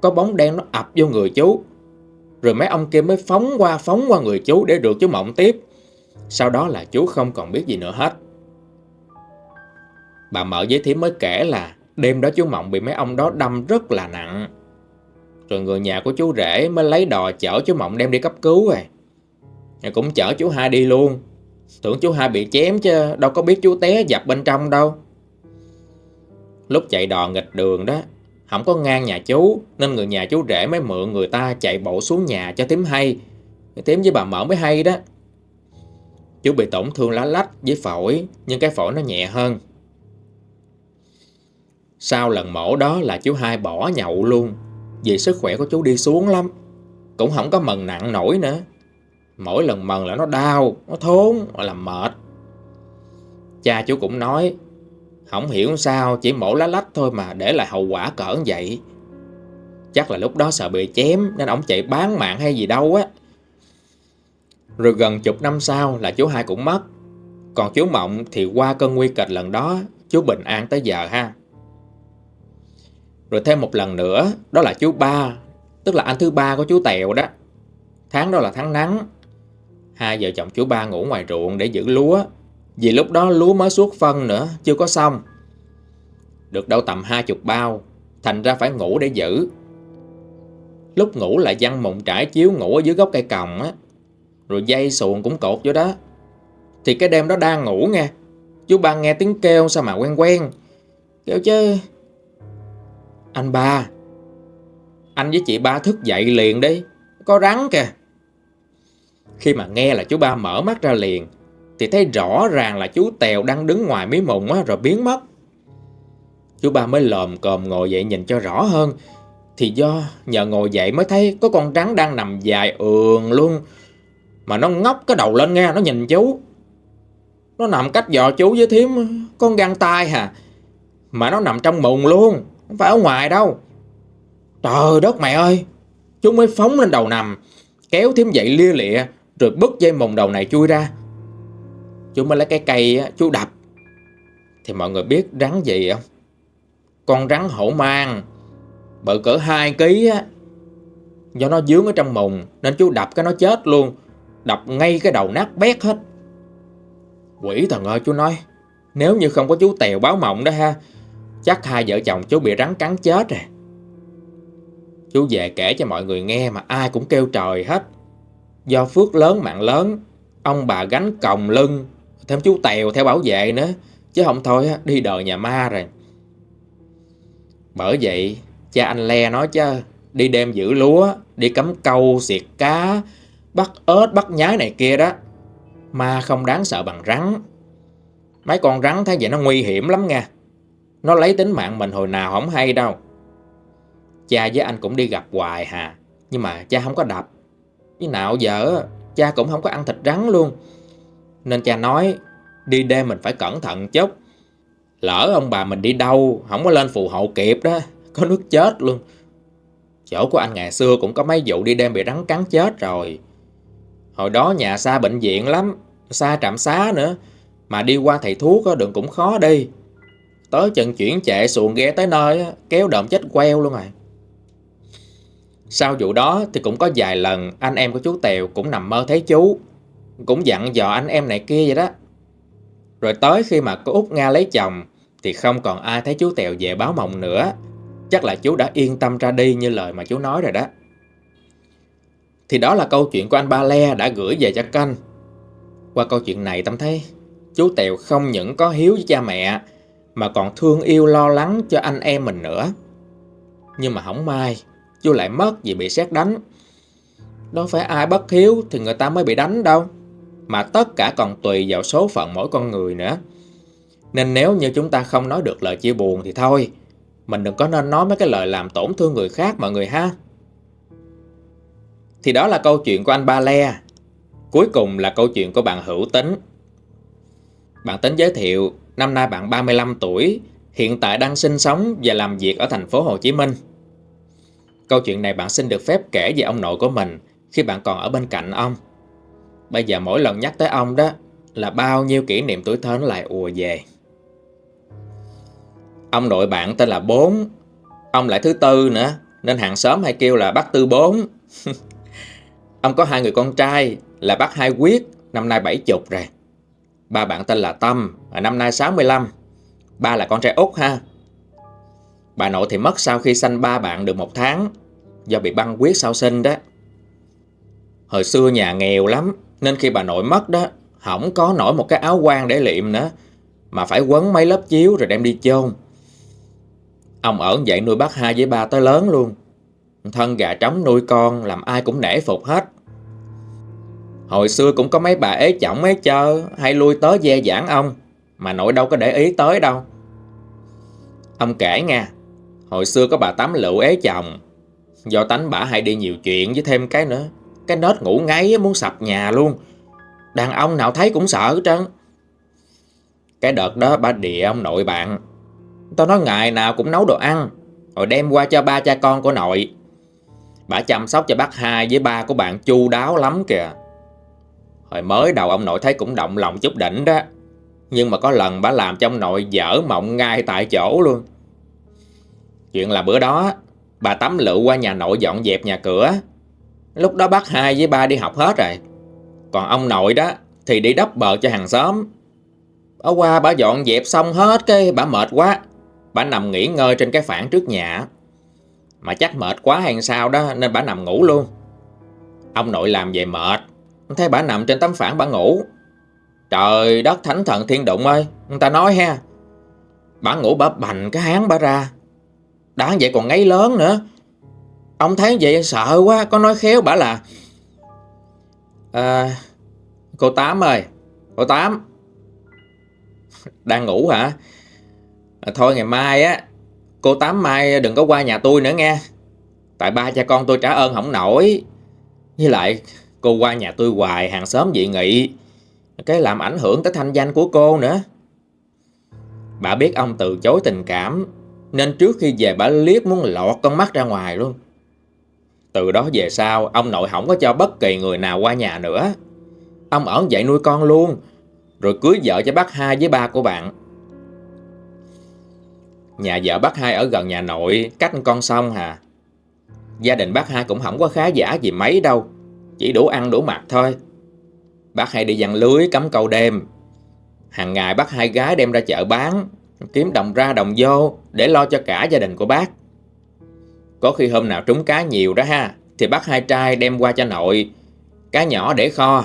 Có bóng đen nó ập vô người chú. Rồi mấy ông kia mới phóng qua phóng qua người chú Để được chú mộng tiếp. Sau đó là chú không còn biết gì nữa hết. Bà mợ với thím mới kể là Đêm đó chú Mộng bị mấy ông đó đâm rất là nặng. Rồi người nhà của chú rể mới lấy đò chở chú Mộng đem đi cấp cứu à. rồi Cũng chở chú hai đi luôn. Tưởng chú hai bị chém chứ Đâu có biết chú té dập bên trong đâu. Lúc chạy đò nghịch đường đó, Không có ngang nhà chú, Nên người nhà chú rể mới mượn người ta chạy bộ xuống nhà cho tím hay. Tím với bà mở mới hay đó. Chú bị tổn thương lá lách với phổi, Nhưng cái phổi nó nhẹ hơn. Sau lần mổ đó là chú hai bỏ nhậu luôn, Vì sức khỏe của chú đi xuống lắm, Cũng không có mần nặng nổi nữa. Mỗi lần mần là nó đau, Nó thốn là mệt. Cha chú cũng nói không hiểu sao chỉ mổ lá lách thôi mà Để lại hậu quả cỡ vậy Chắc là lúc đó sợ bị chém Nên ông chạy bán mạng hay gì đâu á Rồi gần chục năm sau là chú hai cũng mất Còn chú Mộng thì qua cơn nguy kịch lần đó Chú bình an tới giờ ha rồi thêm một lần nữa, đó là chú ba, tức là anh thứ ba của chú Tèo đó. Tháng đó là tháng nắng. Hai vợ chồng chú ba ngủ ngoài ruộng để giữ lúa. Vì lúc đó lúa mới suốt phân nữa, chưa có xong. Được đâu tầm hai chục bao, thành ra phải ngủ để giữ. Lúc ngủ lại văng mộng trải chiếu ngủ ở dưới gốc cây còng á. Rồi dây xuồng cũng cột vô đó. Thì cái đêm đó đang ngủ nghe. Chú ba nghe tiếng kêu sao mà quen quen. Kêu chứ anh ba Anh với chị ba thức dậy liền đi Có rắn kìa Khi mà nghe là chú ba mở mắt ra liền thì thấy rõ ràng là chú Tèo đang đứng ngoài mí mùng á, rồi biến mất. Chú ba mới lồm cồm ngồi dậy nhìn cho rõ hơn. Thì do nhờ ngồi dậy mới thấy có con rắn đang nằm dài ườn luôn. Mà nó ngóc cái đầu lên nghe Nó nhìn chú. Nó nằm cách dò chú với thím Con găng tay hả Mà nó nằm trong mùng luôn không phải ở ngoài đâu. Trời đất mẹ ơi chú mới phóng lên đầu nằm Kéo thím dậy lia lịa Rồi bứt dây mồng đầu này chui ra chú mới lấy cái cây á, chú đập. Thì mọi người biết rắn gì không? Con rắn hổ mang. Bự cỡ 2 kg á, Do nó dướng ở trong mùng, Nên chú đập cái nó chết luôn. Đập ngay cái đầu nát bét hết. Quỷ thần ơi, chú nói, Nếu như không có chú Tèo báo mộng đó ha, Chắc hai vợ chồng chú bị rắn cắn chết rồi. Chú về kể cho mọi người nghe mà ai cũng kêu trời hết. Do phước lớn mạng lớn, Ông bà gánh còng lưng Thêm chú Tèo theo bảo vệ nữa. Chứ không thôi đi đời nhà ma rồi. Bởi vậy Cha anh Le nói chứ Đi đem giữ lúa Đi cắm câu, xiệt cá Bắt ớt, bắt nhái này kia đó. Ma không đáng sợ bằng rắn. Mấy con rắn thấy vậy nó nguy hiểm lắm nha. Nó lấy tính mạng mình hồi nào không hay đâu. Cha với anh cũng đi gặp hoài hà Nhưng mà cha không có đập. Như nào giờ Cha cũng không có ăn thịt rắn luôn. Nên cha nói, Đi đêm mình phải cẩn thận chút. Lỡ ông bà mình đi đâu Không có lên phù hộ kịp đó, Có nước chết luôn. Chỗ của anh ngày xưa cũng có mấy vụ đi đêm bị rắn cắn chết rồi. Hồi đó nhà xa bệnh viện lắm Xa trạm xá nữa, Mà đi qua thầy thuốc đường cũng khó đi. Tới chân chuyển chạy xuồng ghé tới nơi Kéo đợm chết queo luôn rồi Sau vụ đó thì cũng có vài lần Anh em của chú Tèo cũng nằm mơ thấy chú. Cũng dặn dò anh em này kia vậy đó Rồi tới khi mà cô Út Nga lấy chồng Thì không còn ai thấy chú Tèo về báo mộng nữa Chắc là chú đã yên tâm ra đi như lời mà chú nói rồi đó Thì đó là câu chuyện của anh Ba Le đã gửi về cho canh Qua câu chuyện này Tâm thấy Chú Tèo không những có hiếu với cha mẹ mà còn thương yêu lo lắng cho anh em mình nữa. Nhưng mà không may, chú lại mất vì bị xét đánh. Đâu phải ai bất hiếu thì người ta mới bị đánh đâu. Mà tất cả còn tùy vào số phận mỗi con người nữa. Nên nếu như chúng ta không nói được lời chia buồn thì thôi, Mình đừng có nên nói mấy cái lời làm tổn thương người khác mọi người ha. Thì đó là câu chuyện của anh Ba Le. Cuối cùng là câu chuyện của bạn Hữu Tính. Bạn Tính giới thiệu, Năm nay bạn 35 tuổi, Hiện tại đang sinh sống và làm việc ở thành phố Hồ Chí Minh. Câu chuyện này bạn xin được phép kể về ông nội của mình Khi bạn còn ở bên cạnh ông. Bây giờ mỗi lần nhắc tới ông đó Là bao nhiêu kỷ niệm tuổi thơ nó lại ùa về. Ông nội bạn tên là Bốn, Ông lại thứ tư nữa, Nên hàng xóm hay kêu là bác Tư Bốn. Ông có hai người con trai Là bác Hai Quyết, Năm nay 70 rồi. Ba bạn tên là Tâm Năm nay 65 Ba là con trai út ha. Bà nội thì mất sau khi sanh ba bạn được một tháng Do bị băng huyết sau sinh đó. Hồi xưa nhà nghèo lắm nên khi bà nội mất đó, Không có nổi một cái áo quan để liệm nữa, Mà phải quấn mấy lớp chiếu rồi đem đi chôn. Ông ở vậy nuôi bác hai với ba tới lớn luôn. Thân gà trống nuôi con, Làm ai cũng nể phục hết. Hồi xưa cũng có mấy bà ế chỏng ế chơ, Hay lui tới dè giảng ông, Mà nội đâu có để ý tới đâu. Ông kể nha Hồi xưa có bà tắm lựu ế chồng, Do tánh bà hay đi nhiều chuyện với thêm cái nữa. Cái nết ngủ ngáy muốn sập nhà luôn. Đàn ông nào thấy cũng sợ trơn. Cái đợt đó ba địa ông nội bạn. Tao nói ngày nào cũng nấu đồ ăn, Rồi đem qua cho ba cha con của nội. Bà chăm sóc cho bác hai với ba của bạn chu đáo lắm kìa. Hồi mới đầu ông nội thấy cũng động lòng chút đỉnh đó. Nhưng mà có lần bà làm cho ông nội dở mộng ngay tại chỗ luôn. Chuyện là bữa đó, Bà tắm lựu qua nhà nội dọn dẹp nhà cửa. Lúc đó bác hai với ba đi học hết rồi. Còn ông nội đó Thì đi đắp bờ cho hàng xóm. Ở qua bà dọn dẹp xong hết cái, bà mệt quá. Bà nằm nghỉ ngơi trên cái phản trước nhà. Mà chắc mệt quá hay sao đó, Nên bà nằm ngủ luôn. Ông nội làm về mệt. Thấy bà nằm trên tấm phản bà ngủ. Trời đất thánh thần thiên đụng ơi, Người ta nói ha. Bà ngủ bà bành cái háng bà ra. Đáng vậy còn ngáy lớn nữa. Ông thấy vậy sợ quá Có nói khéo bà là à, Cô Tám ơi Cô Tám Đang ngủ hả? À, Thôi ngày mai á Cô Tám mai đừng có qua nhà tôi nữa nghe. Tại ba cha con tôi trả ơn không nổi. Với lại Cô qua nhà tôi hoài hàng xóm dị nghị. Cái làm ảnh hưởng tới thanh danh của cô nữa. Bà biết ông từ chối tình cảm Nên trước khi về bà liếc muốn lọt con mắt ra ngoài luôn. Từ đó về sau, Ông nội không có cho bất kỳ người nào qua nhà nữa. Ông ở vậy nuôi con luôn, Rồi cưới vợ cho bác hai với ba của bạn. Nhà vợ bác hai ở gần nhà nội, Cách con sông hà. Gia đình bác hai cũng không có khá giả gì mấy đâu, Chỉ đủ ăn đủ mặc thôi. Bác hai đi dằn lưới, cắm câu đêm. Hàng ngày bác hai gái đem ra chợ bán, Kiếm đồng ra đồng vô Để lo cho cả gia đình của bác. Có khi hôm nào trúng cá nhiều đó ha, Thì bắt hai trai đem qua cho nội. Cá nhỏ để kho,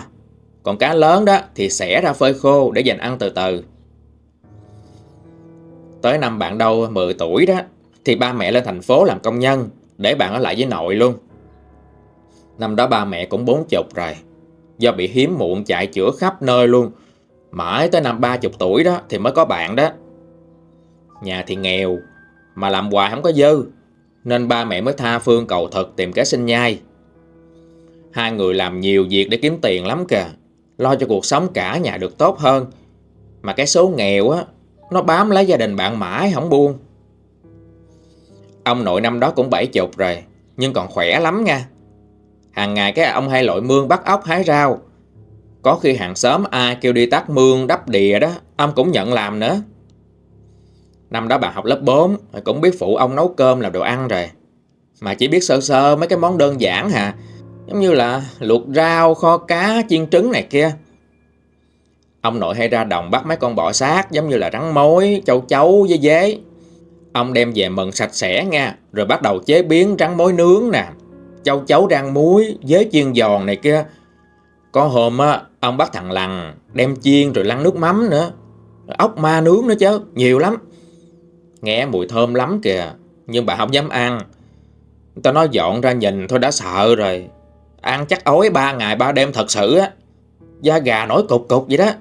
Còn cá lớn đó thì xẻ ra phơi khô Để dành ăn từ từ. Tới năm bạn đâu 10 tuổi đó, Thì ba mẹ lên thành phố làm công nhân Để bạn ở lại với nội luôn. Năm đó ba mẹ cũng bốn chục rồi, Do bị hiếm muộn chạy chữa khắp nơi luôn. Mãi tới năm ba chục tuổi đó Thì mới có bạn đó. Nhà thì nghèo, Mà làm hoài không có dư. Nên ba mẹ mới tha phương cầu thật tìm cái sinh nhai. Hai người làm nhiều việc để kiếm tiền lắm kìa, Lo cho cuộc sống cả nhà được tốt hơn. Mà cái số nghèo á, Nó bám lấy gia đình bạn mãi không buông. Ông nội năm đó cũng bảy chục rồi, Nhưng còn khỏe lắm nha. Hàng ngày cái ông hay lội mương bắt ốc hái rau. Có khi hàng xóm ai kêu đi tắt mương đắp đìa đó, Ông cũng nhận làm nữa. Năm đó bà học lớp 4 Cũng biết phụ ông nấu cơm làm đồ ăn rồi. Mà chỉ biết sơ sơ mấy cái món đơn giản hà Giống như là luộc rau, kho cá, chiên trứng này kia. Ông nội hay ra đồng bắt mấy con bọ sát Giống như là rắn mối, châu chấu dế dế. Ông đem về mần sạch sẽ nha Rồi bắt đầu chế biến rắn mối nướng nè Châu chấu rang muối Dế chiên giòn này kia. Có hôm á Ông bắt thằng lằn Đem chiên rồi lăn nước mắm nữa. Ốc ma nướng nữa chứ Nhiều lắm. Nghe mùi thơm lắm kìa, Nhưng bà không dám ăn. Tao nói dọn ra nhìn thôi đã sợ rồi. Ăn chắc ối ba ngày ba đêm thật sự á. Da gà nổi cục cục vậy đó.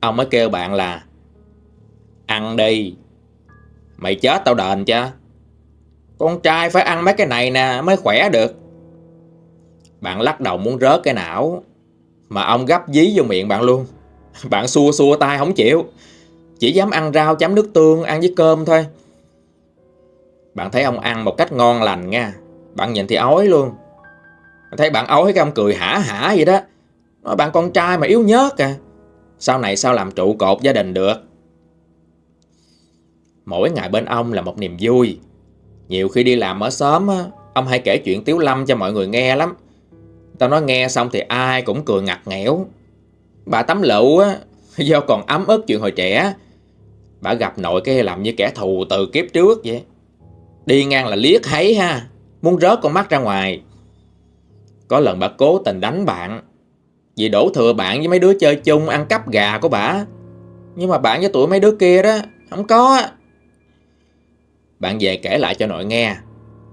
Ông mới kêu bạn là, Ăn đi. Mày chết tao đền cha. Con trai phải ăn mấy cái này nè mới khỏe được. Bạn lắc đầu muốn rớt cái não, Mà ông gấp dí vô miệng bạn luôn. Bạn xua xua tay không chịu. Chỉ dám ăn rau, chấm nước tương, Ăn với cơm thôi. Bạn thấy ông ăn một cách ngon lành nha. Bạn nhìn thì ói luôn. Thấy bạn ói cái ông cười hả hả vậy đó. Nói bạn con trai mà yếu nhớt à. Sau này sao làm trụ cột gia đình được? Mỗi ngày bên ông là một niềm vui. Nhiều khi đi làm ở xóm Ông hay kể chuyện Tiếu Lâm cho mọi người nghe lắm. Tao nói nghe xong thì ai cũng cười ngặt nghẽo. Bà tắm lựu á, Do còn ấm ức chuyện hồi trẻ. Bà gặp nội cái làm như kẻ thù từ kiếp trước vậy? Đi ngang là liếc thấy ha? Muốn rớt con mắt ra ngoài. Có lần bà cố tình đánh bạn. Vì đổ thừa bạn với mấy đứa chơi chung, Ăn cắp gà của bà. Nhưng mà bạn với tụi mấy đứa kia đó, Không có. Bạn về kể lại cho nội nghe.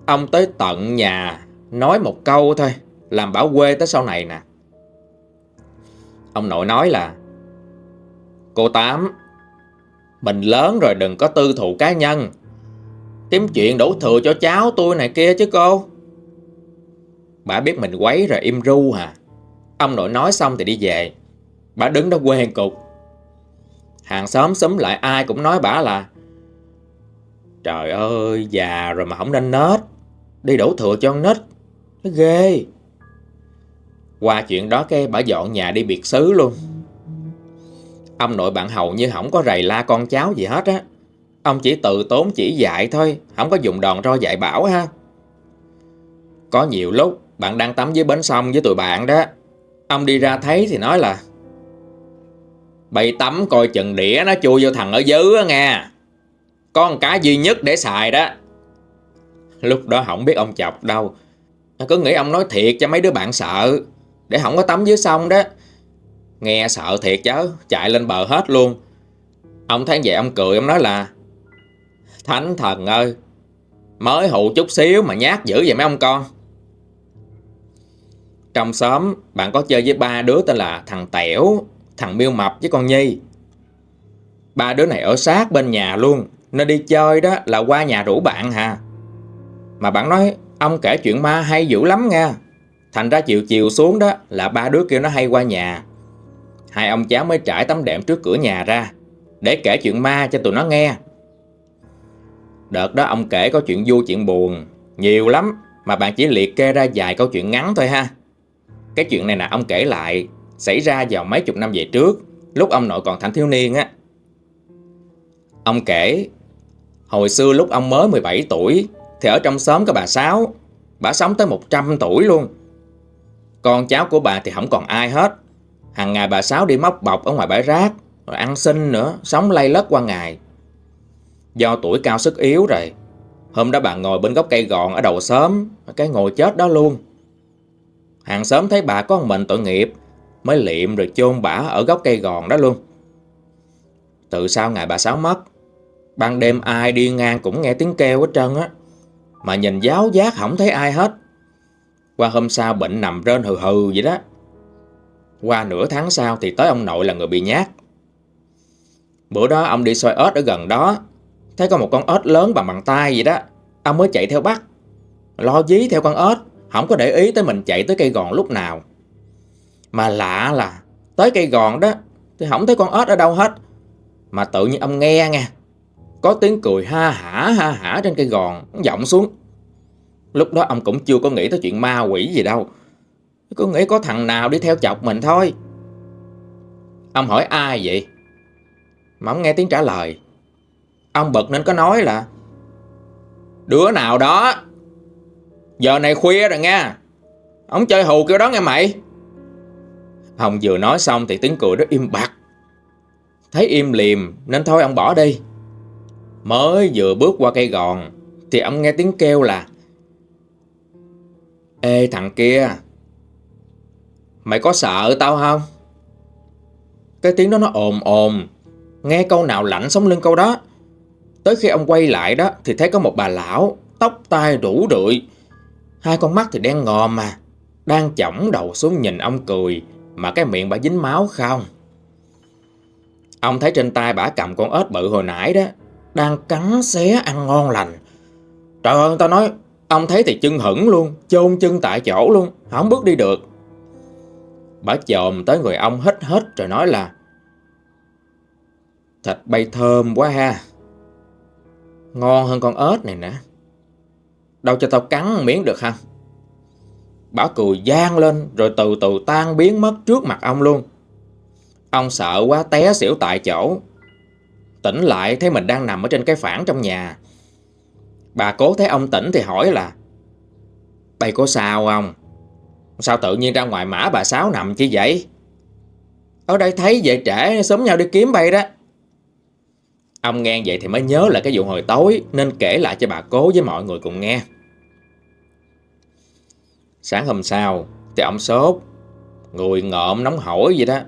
Ông tới tận nhà, Nói một câu thôi, Làm bảo quê tới sau này nè. Ông nội nói là, Cô Tám mình lớn rồi, đừng có tư thụ cá nhân. Kiếm chuyện đổ thừa cho cháu tôi này kia chứ cô. Bà biết mình quấy rồi, im ru hả? Ông nội nói xong thì đi về. Bà đứng đó quen cục. Hàng xóm xúm lại, ai cũng nói bà là, Trời ơi, già rồi mà không nên nết. Đi đổ thừa cho con nít. Nó ghê. Qua chuyện đó cái bà dọn nhà đi biệt xứ luôn. Ông nội bạn hầu như không có rầy la con cháu gì hết á. Ông chỉ tự tốn chỉ dạy thôi, Không có dùng đòn roi dạy bảo ha. Có nhiều lúc, Bạn đang tắm dưới bến sông với tụi bạn đó. Ông đi ra thấy thì nói là, Bày tắm coi chừng đĩa nó chui vô thằng ở dưới á nghe. Có một cái duy nhất để xài đó. Lúc đó không biết ông chọc đâu. Cứ nghĩ ông nói thiệt cho mấy đứa bạn sợ. Để không có tắm dưới sông đó Nghe sợ thiệt chứ, Chạy lên bờ hết luôn. Ông thấy vậy ông cười, ông nói là, Thánh thần ơi, Mới hụ chút xíu mà nhát dữ vậy mấy ông con. Trong xóm, bạn có chơi với ba đứa tên là thằng Tẻo, Thằng Miêu Mập với con Nhi. Ba đứa này ở sát bên nhà luôn, Nên đi chơi đó là qua nhà rủ bạn hà. Mà bạn nói, Ông kể chuyện ma hay dữ lắm nha Thành ra chiều chiều xuống đó Là ba đứa kia nó hay qua nhà. Hai ông cháu mới trải tấm đệm trước cửa nhà ra, Để kể chuyện ma cho tụi nó nghe. Đợt đó ông kể có chuyện vui, chuyện buồn, Nhiều lắm, Mà bạn chỉ liệt kê ra vài câu chuyện ngắn thôi ha. Cái chuyện này nè, ông kể lại, Xảy ra vào mấy chục năm về trước, Lúc ông nội còn thanh thiếu niên á. Ông kể, Hồi xưa lúc ông mới 17 tuổi, Thì ở trong xóm có bà Sáu, Bà sống tới 100 tuổi luôn. Con cháu của bà thì không còn ai hết. Hàng ngày bà Sáu đi móc bọc ở ngoài bãi rác, Rồi ăn xin nữa, Sống lay lất qua ngày. Do tuổi cao sức yếu rồi, Hôm đó bà ngồi bên gốc cây gòn ở đầu xóm, Cái ngồi chết đó luôn. Hàng xóm thấy bà có một mình tội nghiệp, Mới liệm rồi chôn bả ở gốc cây gòn đó luôn. Từ sau ngày bà Sáu mất, Ban đêm ai đi ngang cũng nghe tiếng kêu hết trơn á, Mà nhìn giáo giác không thấy ai hết. Qua hôm sau bệnh nằm rên hừ hừ vậy đó qua nửa tháng sau thì tới ông nội là người bị nhát. Bữa đó ông đi soi ớt ở gần đó. Thấy có một con ếch lớn bằng bàn tay vậy đó. Ông mới chạy theo bắt. Lo dí theo con ếch Không có để ý tới mình chạy tới cây gòn lúc nào. Mà lạ là Tới cây gòn đó Thì không thấy con ếch ở đâu hết. Mà tự nhiên ông nghe nghe, Có tiếng cười ha hả ha hả trên cây gòn Vọng xuống. Lúc đó ông cũng chưa có nghĩ tới chuyện ma quỷ gì đâu. Cứ nghĩ có thằng nào đi theo chọc mình thôi. Ông hỏi ai vậy? Mà ông nghe tiếng trả lời. Ông bực nên có nói là, Đứa nào đó, Giờ này khuya rồi nha Ông chơi hù kêu đó nghe mày. Hồng vừa nói xong thì tiếng cười đó im bặt. Thấy im liềm nên thôi ông bỏ đi. Mới vừa bước qua cây gòn Thì ông nghe tiếng kêu là, Ê thằng kia Mày có sợ tao không? Cái tiếng đó nó ồn ồn Nghe câu nào lạnh sống lưng câu đó Tới khi ông quay lại đó thì thấy có một bà lão, tóc tai rủ rượi. Hai con mắt thì đen ngòm mà, đang chỏng đầu xuống nhìn ông cười mà cái miệng bà dính máu không. Ông thấy trên tay bà cầm con ếch bự hồi nãy đó Đang cắn xé ăn ngon lành Trời ơi tao nói Ông thấy thì chân hững luôn Chôn chân tại chỗ luôn Không bước đi được Bà chồm tới người ông hít hết rồi nói là, Thịt bay thơm quá ha. Ngon hơn con ếch này nè. Đâu cho tao cắn miếng được ha. Bà cười gian lên Rồi từ từ tan biến mất trước mặt ông luôn. Ông sợ quá té xỉu tại chỗ. Tỉnh lại thấy mình đang nằm ở trên cái phản trong nhà. Bà cố thấy ông tỉnh thì hỏi là Bày có sao không? Sao tự nhiên ra ngoài mã bà Sáu nằm chi vậy? Ở đây thấy vậy trễ, sớm nhau đi kiếm bay đó. Ông nghe vậy thì mới nhớ lại cái vụ hồi tối, Nên kể lại cho bà cố với mọi người cùng nghe. Sáng hôm sau, Thì ông sốt, Người ngợm nóng hổi vậy đó.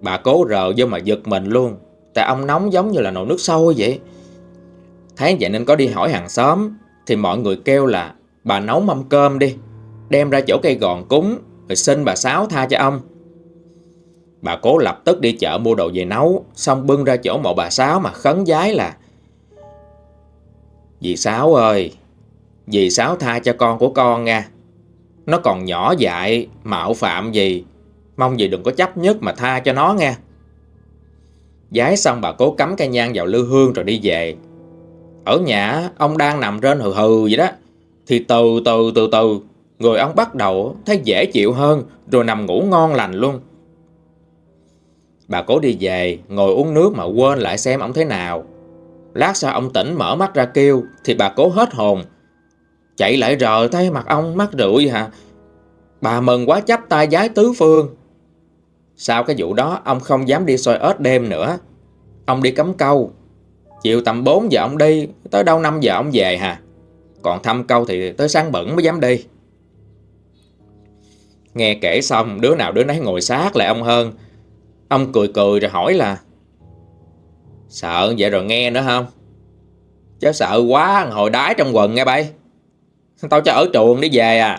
Bà cố rờ vô mà giật mình luôn, Tại ông nóng giống như là nồi nước sôi vậy. Thấy vậy nên có đi hỏi hàng xóm, Thì mọi người kêu là, Bà nấu mâm cơm đi. Đem ra chỗ cây gòn cúng, Rồi xin bà Sáu tha cho ông. Bà cố lập tức đi chợ mua đồ về nấu, Xong bưng ra chỗ mộ bà Sáu mà khấn giái là, Dì Sáu ơi, Dì Sáu tha cho con của con nha. Nó còn nhỏ dại, Mạo phạm gì, Mong dì đừng có chấp nhất mà tha cho nó nha. Giái xong, bà cố cắm cây nhang vào lư hương rồi đi về. Ở nhà, ông đang nằm trên hừ hừ vậy đó, Thì từ từ từ từ Người ông bắt đầu thấy dễ chịu hơn, Rồi nằm ngủ ngon lành luôn. Bà cố đi về, Ngồi uống nước mà quên lại xem ông thế nào. Lát sau ông tỉnh mở mắt ra kêu, Thì bà cố hết hồn. Chạy lại rờ thấy mặt ông, mắt rượu hả? Bà mừng quá chắp tay giái tứ phương. Sau cái vụ đó, ông không dám đi soi ớt đêm nữa. Ông đi cắm câu. Chiều tầm 4 giờ ông đi, Tới đâu 5 giờ ông về hả? Còn thăm câu thì tới sáng bẩn mới dám đi. Nghe kể xong đứa nào đứa nấy ngồi sát lại ông hơn. Ông cười cười rồi hỏi là Sợ vậy rồi nghe nữa không? Chứ sợ quá hồi đái trong quần nghe bay. Tao cho ở chuồng đi về à.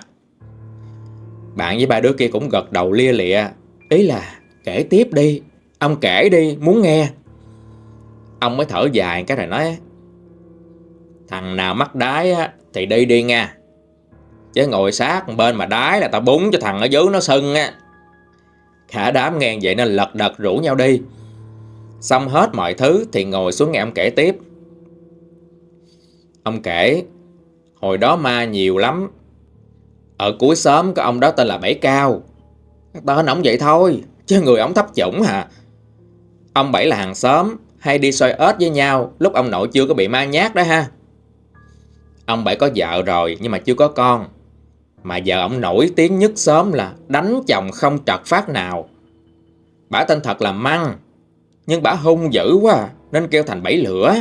Bạn với ba đứa kia cũng gật đầu lia lịa. Ý là kể tiếp đi Ông kể đi muốn nghe. Ông mới thở dài cái rồi nói Thằng nào mắc đái á, thì đi đi nha Chứ ngồi sát bên mà đái là tao búng cho thằng ở dưới nó sưng á. Cả đám nghe vậy nên lật đật rủ nhau đi. Xong hết mọi thứ thì ngồi xuống nghe ông kể tiếp. Ông kể, Hồi đó ma nhiều lắm. Ở cuối xóm có ông đó tên là Bảy Cao. Tên ổng vậy thôi, Chứ người ông thấp chủng hả? Ông Bảy là hàng xóm, Hay đi soi ếch với nhau Lúc ông nội chưa có bị ma nhát đó ha. Ông Bảy có vợ rồi Nhưng mà chưa có con mà giờ ông nổi tiếng nhất sớm là đánh chồng không trật phát nào. Bả tên thật là Măng, nhưng bả hung dữ quá nên kêu thành bảy lửa.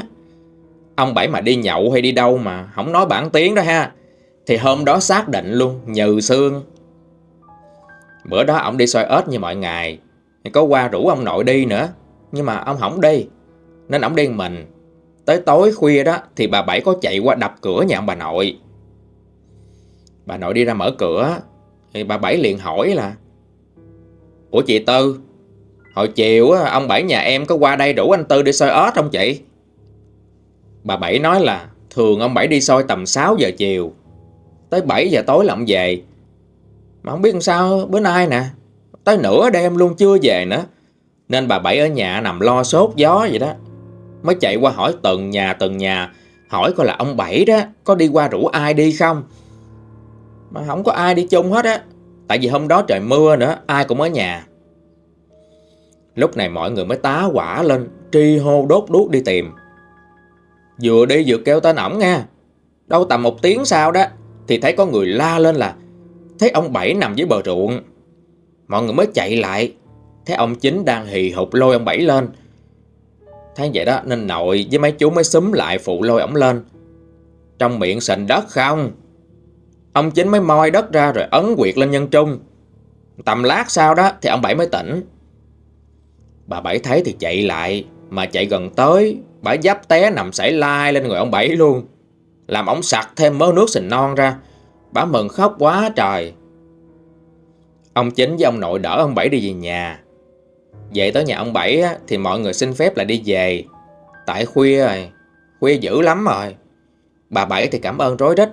Ông bảy mà đi nhậu hay đi đâu mà không nói bản tiếng đó ha, thì hôm đó xác định luôn, nhừ xương. Bữa đó ông đi soi ếch như mọi ngày, có qua rủ ông nội đi nữa, nhưng mà ông không đi, nên ông đi mình. Tới tối khuya đó thì bà Bảy có chạy qua đập cửa nhà ông bà nội. Bà nội đi ra mở cửa, Thì bà Bảy liền hỏi là, Ủa chị Tư, Hồi chiều ông Bảy nhà em có qua đây rủ anh Tư đi soi ớt không chị? Bà Bảy nói là, Thường ông Bảy đi soi tầm 6 giờ chiều, Tới 7 giờ tối là ông về. Mà không biết sao, bữa nay nè, Tới nửa đêm luôn chưa về nữa. Nên bà Bảy ở nhà nằm lo sốt gió vậy đó, Mới chạy qua hỏi từng nhà từng nhà, Hỏi coi là ông Bảy đó Có đi qua rủ ai đi không? Mà không có ai đi chung hết á. Tại vì hôm đó trời mưa nữa, Ai cũng ở nhà. Lúc này mọi người mới tá quả lên, Tri hô đốt đuốc đi tìm. Vừa đi vừa kêu tên ổng nha Đâu tầm một tiếng sau đó, Thì thấy có người la lên là Thấy ông Bảy nằm dưới bờ ruộng. Mọi người mới chạy lại. Thấy ông Chính đang hì hục lôi ông Bảy lên. Thấy vậy đó, nên nội với mấy chú mới xúm lại phụ lôi ổng lên. Trong miệng sình đất không? Ông chính mới moi đất ra rồi ấn quyệt lên nhân trung. Tầm lát sau đó thì ông Bảy mới tỉnh. Bà Bảy thấy thì chạy lại, mà chạy gần tới, bà giáp té nằm sảy lai lên người ông Bảy luôn. Làm ông sặc thêm mớ nước sình non ra. Bà mừng khóc quá trời. Ông chính với ông nội đỡ ông Bảy đi về nhà. Về tới nhà ông Bảy thì mọi người xin phép là đi về. Tại khuya rồi, khuya dữ lắm rồi. Bà Bảy thì cảm ơn rối rít.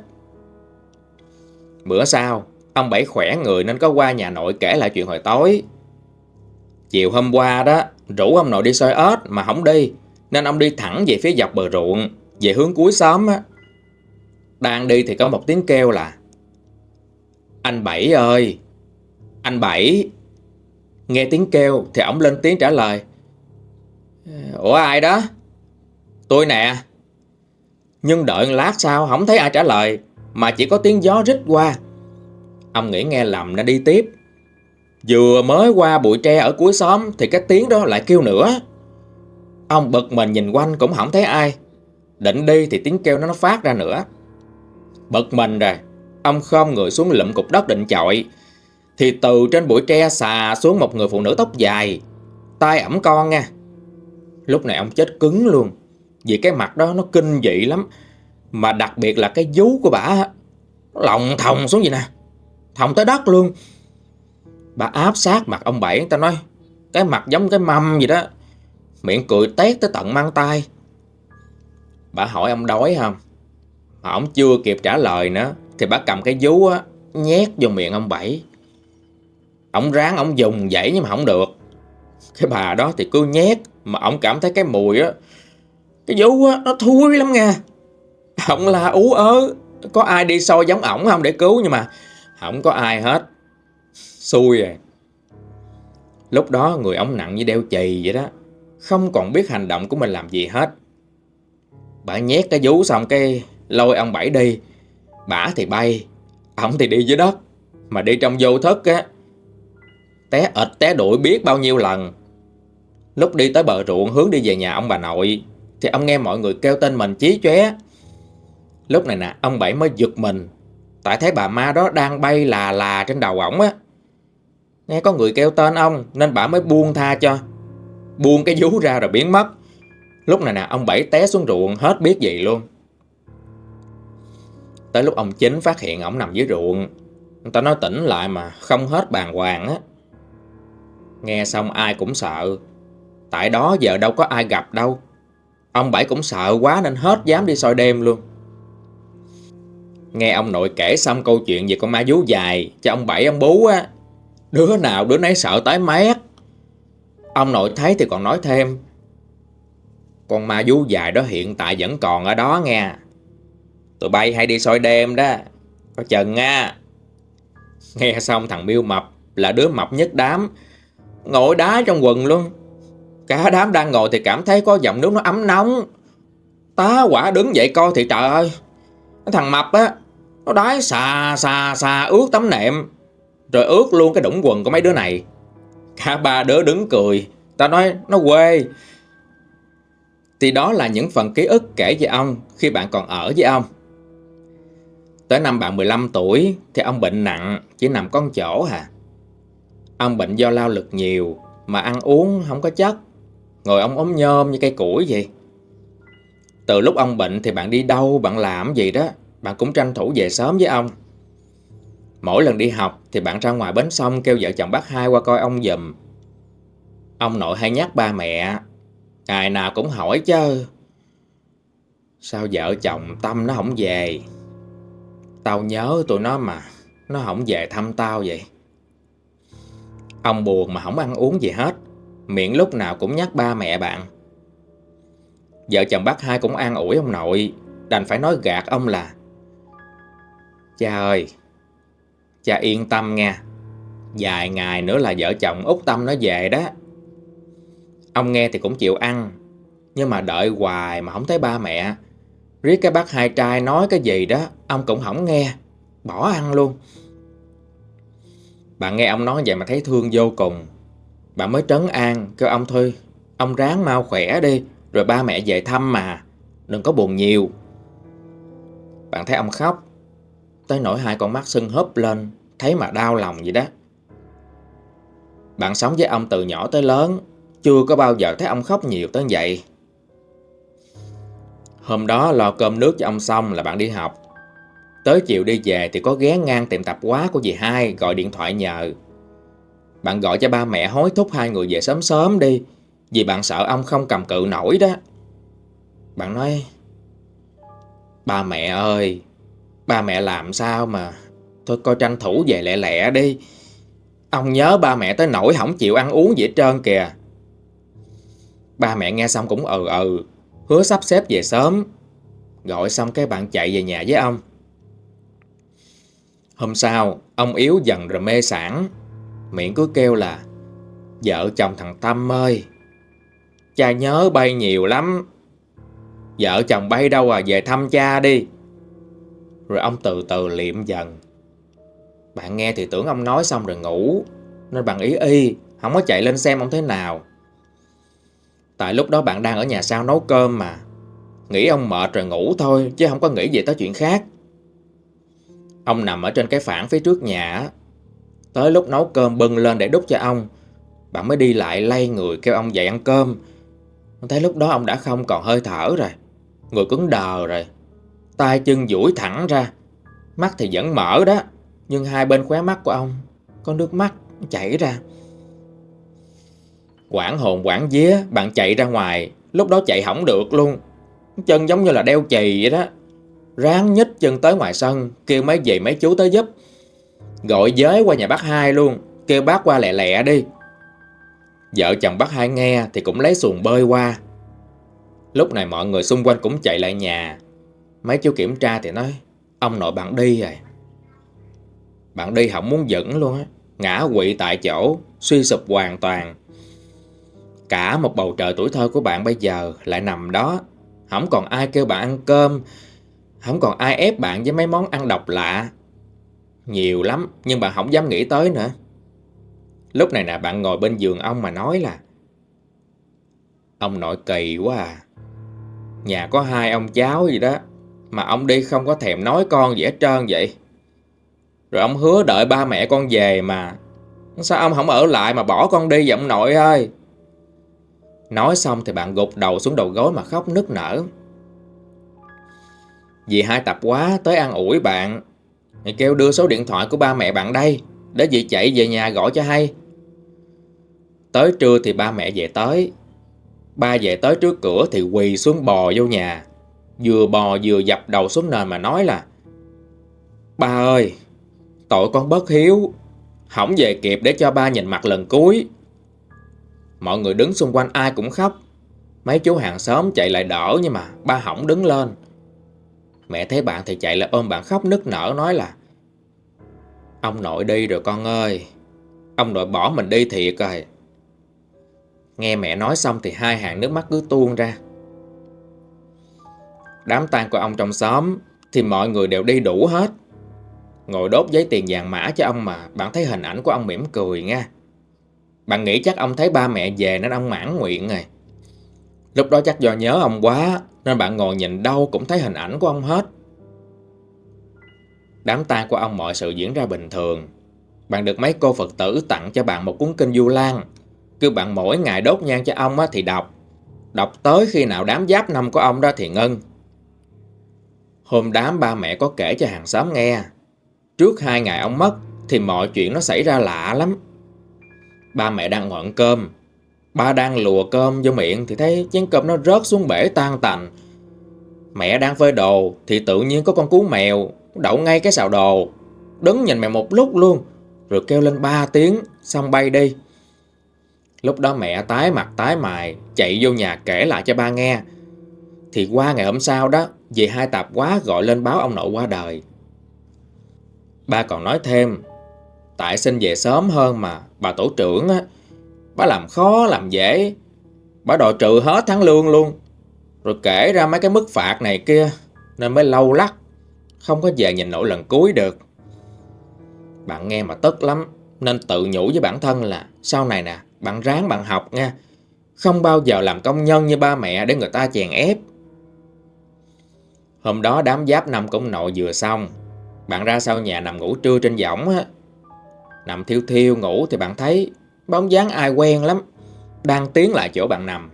Bữa sau, ông Bảy khỏe người nên có qua nhà nội kể lại chuyện hồi tối. Chiều hôm qua đó, rủ ông nội đi soi ếch mà không đi, nên ông đi thẳng về phía dọc bờ ruộng, về hướng cuối xóm á. Đang đi thì có một tiếng kêu là Anh Bảy ơi! Anh Bảy! Nghe tiếng kêu thì ông lên tiếng trả lời Ủa ai đó? Tôi nè. Nhưng đợi lát sau không thấy ai trả lời mà chỉ có tiếng gió rít qua. Ông nghĩ nghe lầm nên đi tiếp. Vừa mới qua bụi tre ở cuối xóm Thì cái tiếng đó lại kêu nữa. Ông bực mình nhìn quanh cũng không thấy ai. Định đi thì tiếng kêu nó nó phát ra nữa. Bực mình rồi, Ông khom người xuống lụm cục đất định chọi. Thì từ trên bụi tre xà xuống một người phụ nữ tóc dài tay ẩm con nha. Lúc này ông chết cứng luôn, Vì cái mặt đó nó kinh dị lắm. Mà đặc biệt là cái vú của bà Lòng thòng xuống vậy nè. Thòng tới đất luôn. Bà áp sát mặt ông Bảy Ta nói, Cái mặt giống cái mâm gì đó. Miệng cười tét tới tận mang tay. Bà hỏi ông đói không? Mà ông chưa kịp trả lời nữa, Thì bà cầm cái vú á, Nhét vô miệng ông Bảy. Ông ráng ông dùng dãy nhưng mà không được. Cái bà đó thì cứ nhét, Mà ông cảm thấy cái mùi á, Cái vú á, nó thui lắm nha ổng la ú ớ, Có ai đi soi giống ổng không để cứu Nhưng mà không có ai hết. Xui rồi Lúc đó người ông nặng như đeo chì vậy đó, Không còn biết hành động của mình làm gì hết. Bà nhét cái vú xong cái lôi ông Bảy đi. Bả thì bay Ông thì đi dưới đất, Mà đi trong vô thức á. Té ịch té đuổi biết bao nhiêu lần. Lúc đi tới bờ ruộng hướng đi về nhà ông bà nội, Thì ông nghe mọi người kêu tên mình chí chóe. Lúc này nè, ông Bảy mới giật mình. Tại thấy bà ma đó đang bay là là trên đầu ổng á. Nghe có người kêu tên ông, Nên bà mới buông tha cho. Buông cái vú ra rồi biến mất. Lúc này nè, ông Bảy té xuống ruộng, Hết biết gì luôn. Tới lúc ông Chính phát hiện ổng nằm dưới ruộng, Người ta nói tỉnh lại mà Không hết bàn hoàng á. Nghe xong ai cũng sợ. Tại đó giờ đâu có ai gặp đâu. Ông Bảy cũng sợ quá nên hết dám đi soi đêm luôn. Nghe ông nội kể xong câu chuyện về con ma vú dài, cho ông Bảy, ông Bú á. Đứa nào đứa nấy sợ tái mét. Ông nội thấy thì còn nói thêm. Con ma vú dài đó hiện tại vẫn còn ở đó nghe. Tụi bay hay đi soi đêm đó. Có chừng nha. Nghe xong thằng Miêu Mập là đứa mập nhất đám. Ngồi đá trong quần luôn. Cả đám đang ngồi thì cảm thấy có giọng nước nó ấm nóng. Tá quả đứng dậy coi thì trời ơi. Cái thằng mập á, Nó đái xà xà xà ướt tấm nệm, Rồi ướt luôn cái đũng quần của mấy đứa này. Cả ba đứa đứng cười, Ta nói, nó quê. Thì đó là những phần ký ức kể về ông Khi bạn còn ở với ông. Tới năm bạn 15 tuổi Thì ông bệnh nặng, Chỉ nằm con chỗ hà Ông bệnh do lao lực nhiều, Mà ăn uống không có chất. Ngồi ông ốm nhôm như cây củi vậy từ lúc ông bệnh thì bạn đi đâu, bạn làm gì đó, bạn cũng tranh thủ về sớm với ông. Mỗi lần đi học thì bạn ra ngoài bến sông kêu vợ chồng bác hai qua coi ông giùm. Ông nội hay nhắc ba mẹ, ngày nào cũng hỏi chứ. Sao vợ chồng Tâm nó không về? Tao nhớ tụi nó mà, nó không về thăm tao vậy. Ông buồn mà không ăn uống gì hết, miệng lúc nào cũng nhắc ba mẹ bạn. Vợ chồng bác hai cũng an ủi ông nội, Đành phải nói gạt ông là, Cha ơi, Cha yên tâm nha, Vài ngày nữa là vợ chồng út Tâm nó về đó. Ông nghe thì cũng chịu ăn, Nhưng mà đợi hoài mà không thấy ba mẹ. Riết cái bác hai trai nói cái gì đó, Ông cũng không nghe, Bỏ ăn luôn. Bà nghe ông nói vậy mà thấy thương vô cùng. Bà mới trấn an, Kêu ông thôi, Ông ráng mau khỏe đi rồi ba mẹ về thăm mà, Đừng có buồn nhiều. Bạn thấy ông khóc, Tới nỗi hai con mắt sưng húp lên, Thấy mà đau lòng vậy đó. Bạn sống với ông từ nhỏ tới lớn, Chưa có bao giờ thấy ông khóc nhiều tới vậy. Hôm đó lo cơm nước cho ông xong là bạn đi học. Tới chiều đi về thì có ghé ngang tiệm tạp hóa của dì hai gọi điện thoại nhờ. Bạn gọi cho ba mẹ hối thúc hai người về sớm sớm đi vì bạn sợ ông không cầm cự nổi đó. Bạn nói, Ba mẹ ơi, Ba mẹ làm sao mà Thôi coi tranh thủ về lẹ lẹ đi. Ông nhớ ba mẹ tới nổi không chịu ăn uống gì hết trơn kìa. Ba mẹ nghe xong cũng ừ ừ Hứa sắp xếp về sớm. Gọi xong cái bạn chạy về nhà với ông. Hôm sau, Ông yếu dần rồi mê sản Miệng cứ kêu là, Vợ chồng thằng Tâm ơi Cha nhớ bay nhiều lắm. Vợ chồng bay đâu à Về thăm cha đi. Rồi ông từ từ liệm dần. Bạn nghe thì tưởng ông nói xong rồi ngủ. Nên bạn ý y, Không có chạy lên xem ông thế nào. Tại lúc đó bạn đang ở nhà sau nấu cơm mà. Nghĩ ông mệt rồi ngủ thôi, Chứ không có nghĩ gì tới chuyện khác. Ông nằm ở trên cái phản phía trước nhà. Tới lúc nấu cơm bưng lên để đút cho ông, Bạn mới đi lại lay người kêu ông dậy ăn cơm. Thấy lúc đó ông đã không còn hơi thở rồi. Người cứng đờ rồi. Tay chân duỗi thẳng ra. Mắt thì vẫn mở đó. Nhưng hai bên khóe mắt của ông, Có nước mắt chảy ra. Quảng hồn quảng vía, Bạn chạy ra ngoài. Lúc đó chạy hỏng được luôn. Chân giống như là đeo chì vậy đó. Ráng nhích chân tới ngoài sân, Kêu mấy dì mấy chú tới giúp. Gọi giới qua nhà bác hai luôn. Kêu bác qua lẹ lẹ đi. Vợ chồng bác hai nghe Thì cũng lấy xuồng bơi qua. Lúc này mọi người xung quanh cũng chạy lại nhà. Mấy chú kiểm tra thì nói, Ông nội bạn đi rồi. Bạn đi không muốn dẫn luôn á, Ngã quỵ tại chỗ, Suy sụp hoàn toàn. Cả một bầu trời tuổi thơ của bạn bây giờ Lại nằm đó. Không còn ai kêu bạn ăn cơm, Không còn ai ép bạn với mấy món ăn độc lạ. Nhiều lắm, Nhưng bạn không dám nghĩ tới nữa. Lúc này nè, bạn ngồi bên giường ông mà nói là, Ông nội kỳ quá à. Nhà có hai ông cháu gì đó, Mà ông đi không có thèm nói con gì hết trơn vậy. Rồi ông hứa đợi ba mẹ con về mà, Sao ông không ở lại mà bỏ con đi vậy ông nội ơi? Nói xong thì bạn gục đầu xuống đầu gối mà khóc nức nở. Vì hai tập quá tới ăn ủi bạn thì kêu đưa số điện thoại của ba mẹ bạn đây, Để dì chạy về nhà gọi cho hay. Tới trưa thì ba mẹ về tới. Ba về tới trước cửa thì quỳ xuống bò vô nhà. Vừa bò vừa dập đầu xuống nền mà nói là, Ba ơi, Tội con bất hiếu Không về kịp để cho ba nhìn mặt lần cuối. Mọi người đứng xung quanh ai cũng khóc. Mấy chú hàng xóm chạy lại đỡ nhưng mà ba hỏng đứng lên. Mẹ thấy bạn thì chạy lại ôm bạn khóc nức nở nói là, Ông nội đi rồi con ơi, Ông nội bỏ mình đi thiệt rồi. Nghe mẹ nói xong thì hai hàng nước mắt cứ tuôn ra. Đám tang của ông trong xóm Thì mọi người đều đi đủ hết. Ngồi đốt giấy tiền vàng mã cho ông mà Bạn thấy hình ảnh của ông mỉm cười nha. Bạn nghĩ chắc ông thấy ba mẹ về Nên ông mãn nguyện rồi. Lúc đó chắc do nhớ ông quá, Nên bạn ngồi nhìn đâu cũng thấy hình ảnh của ông hết. Đám tang của ông mọi sự diễn ra bình thường. Bạn được mấy cô Phật tử tặng cho bạn một cuốn kinh Du Lan. Cứ bạn mỗi ngày đốt nhang cho ông á thì đọc. Đọc tới khi nào đám giáp năm của ông đó thì ngân Hôm đám ba mẹ có kể cho hàng xóm nghe. Trước hai ngày ông mất Thì mọi chuyện nó xảy ra lạ lắm. Ba mẹ đang ngọn cơm. Ba đang lùa cơm vô miệng Thì thấy chén cơm nó rớt xuống bể tan tành. Mẹ đang phơi đồ Thì tự nhiên có con cú mèo Đậu ngay cái xào đồ. Đứng nhìn mẹ một lúc luôn, Rồi kêu lên ba tiếng, Xong bay đi. Lúc đó mẹ tái mặt tái mài, Chạy vô nhà kể lại cho ba nghe. Thì qua ngày hôm sau đó Vì hai tạp quá gọi lên báo ông nội qua đời. Ba còn nói thêm, Tại sinh về sớm hơn mà, Bà tổ trưởng á, Bà làm khó, làm dễ. Bà đòi trừ hết tháng lương luôn. Rồi kể ra mấy cái mức phạt này kia, Nên mới lâu lắc, Không có về nhìn nổi lần cuối được. Bạn nghe mà tức lắm, Nên tự nhủ với bản thân là, Sau này nè bạn ráng bạn học nha. Không bao giờ làm công nhân như ba mẹ Để người ta chèn ép. Hôm đó đám giáp năm cũng nội vừa xong. Bạn ra sau nhà nằm ngủ trưa trên võng á. Nằm thiêu thiêu ngủ thì bạn thấy Bóng dáng ai quen lắm, Đang tiến lại chỗ bạn nằm.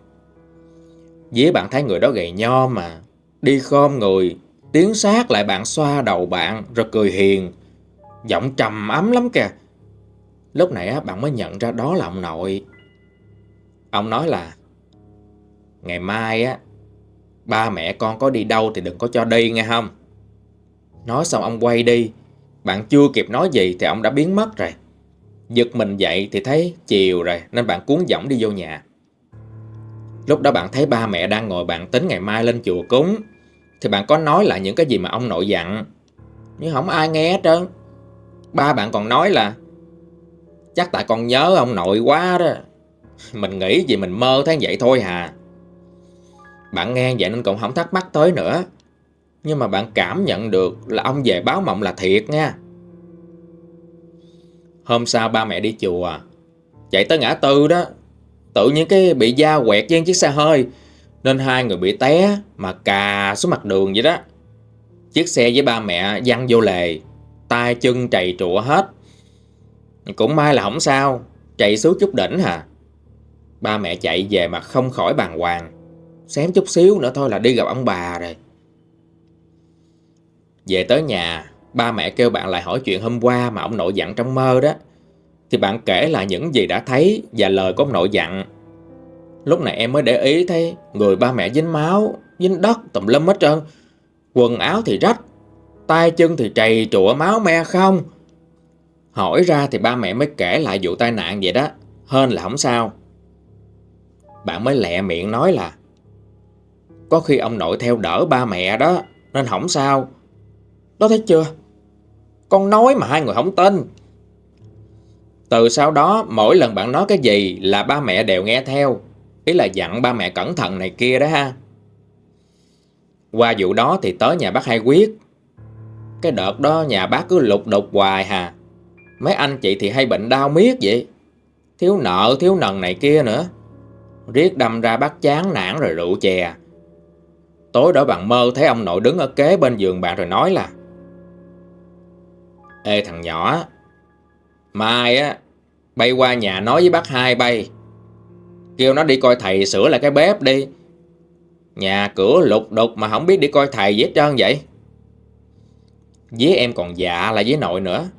Dĩ bạn thấy người đó gầy nho mà, Đi khom người, Tiến sát lại bạn xoa đầu bạn Rồi cười hiền. Giọng trầm ấm lắm kìa. Lúc nãy á, bạn mới nhận ra đó là ông nội. Ông nói là Ngày mai á Ba mẹ con có đi đâu thì đừng có cho đi nghe không? Nói xong ông quay đi. Bạn chưa kịp nói gì thì ông đã biến mất rồi. Giật mình dậy thì thấy chiều rồi Nên bạn cuốn giỏng đi vô nhà. Lúc đó bạn thấy ba mẹ đang ngồi bạn tính ngày mai lên chùa cúng. Thì bạn có nói lại những cái gì mà ông nội dặn. Nhưng không ai nghe hết trơn. Ba bạn còn nói là Chắc tại con nhớ ông nội quá đó. Mình nghĩ gì mình mơ thấy vậy thôi hà. Bạn nghe vậy nên cũng không thắc mắc tới nữa. Nhưng mà bạn cảm nhận được là ông về báo mộng là thiệt nha. Hôm sau ba mẹ đi chùa, Chạy tới ngã tư đó. Tự nhiên cái bị da quẹt với chiếc xe hơi, Nên hai người bị té Mà cà xuống mặt đường vậy đó. Chiếc xe với ba mẹ văng vô lề, tay chân trầy trụa hết. Cũng may là không sao, Chạy xuống chút đỉnh hả? Ba mẹ chạy về mà không khỏi bàng hoàng. Xém chút xíu nữa thôi là đi gặp ông bà rồi. Về tới nhà, Ba mẹ kêu bạn lại hỏi chuyện hôm qua Mà ông nội dặn trong mơ đó. Thì bạn kể là những gì đã thấy Và lời của ông nội dặn. Lúc này em mới để ý thấy Người ba mẹ dính máu, Dính đất, tùm lum hết trơn. Quần áo thì rách, tay chân thì trầy trụa, máu me không. Hỏi ra thì ba mẹ mới kể lại vụ tai nạn vậy đó. Hên là không sao. Bạn mới lẹ miệng nói là, Có khi ông nội theo đỡ ba mẹ đó, Nên không sao. Đó thấy chưa? Con nói mà hai người không tin. Từ sau đó, Mỗi lần bạn nói cái gì Là ba mẹ đều nghe theo. Ý là dặn ba mẹ cẩn thận này kia đó ha. Qua vụ đó thì tới nhà bác hai quyết. Cái đợt đó nhà bác cứ lục đục hoài hà. Mấy anh chị thì hay bệnh đau miết vậy. Thiếu nợ, thiếu nần này kia nữa. Riết đâm ra bắt chán nản rồi rượu chè. Tối đó bạn mơ thấy ông nội đứng ở kế bên giường bạn rồi nói là, Ê, thằng nhỏ, Mai á, Bay qua nhà nói với bác hai bay. Kêu nó đi coi thầy sửa lại cái bếp đi. Nhà cửa lục đục mà không biết đi coi thầy gì hết trơn vậy. Với em còn dạ là với nội nữa.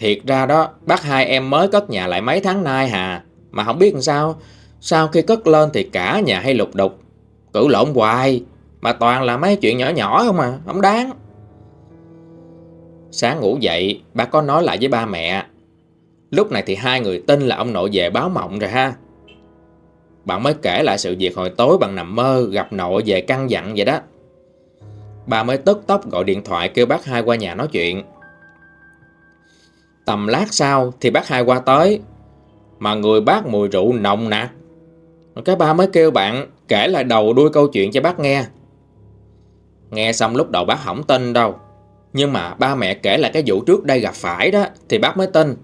Thiệt ra đó, bác hai em mới cất nhà lại mấy tháng nay hà. Mà không biết làm sao, Sau khi cất lên thì cả nhà hay lục đục. Cử lộn hoài, Mà toàn là mấy chuyện nhỏ nhỏ không à Không đáng. Sáng ngủ dậy, bác có nói lại với ba mẹ. Lúc này thì hai người tin là ông nội về báo mộng rồi ha. Bạn mới kể lại sự việc hồi tối bạn nằm mơ, Gặp nội về căn dặn vậy đó. Bà mới tức tốc gọi điện thoại kêu bác hai qua nhà nói chuyện. Tầm lát sau thì bác hai qua tới, Mà người bác mùi rượu nồng nặc. Cái ba mới kêu bạn kể lại đầu đuôi câu chuyện cho bác nghe. Nghe xong lúc đầu bác không tin đâu, Nhưng mà ba mẹ kể lại cái vụ trước đây gặp phải đó Thì bác mới tin.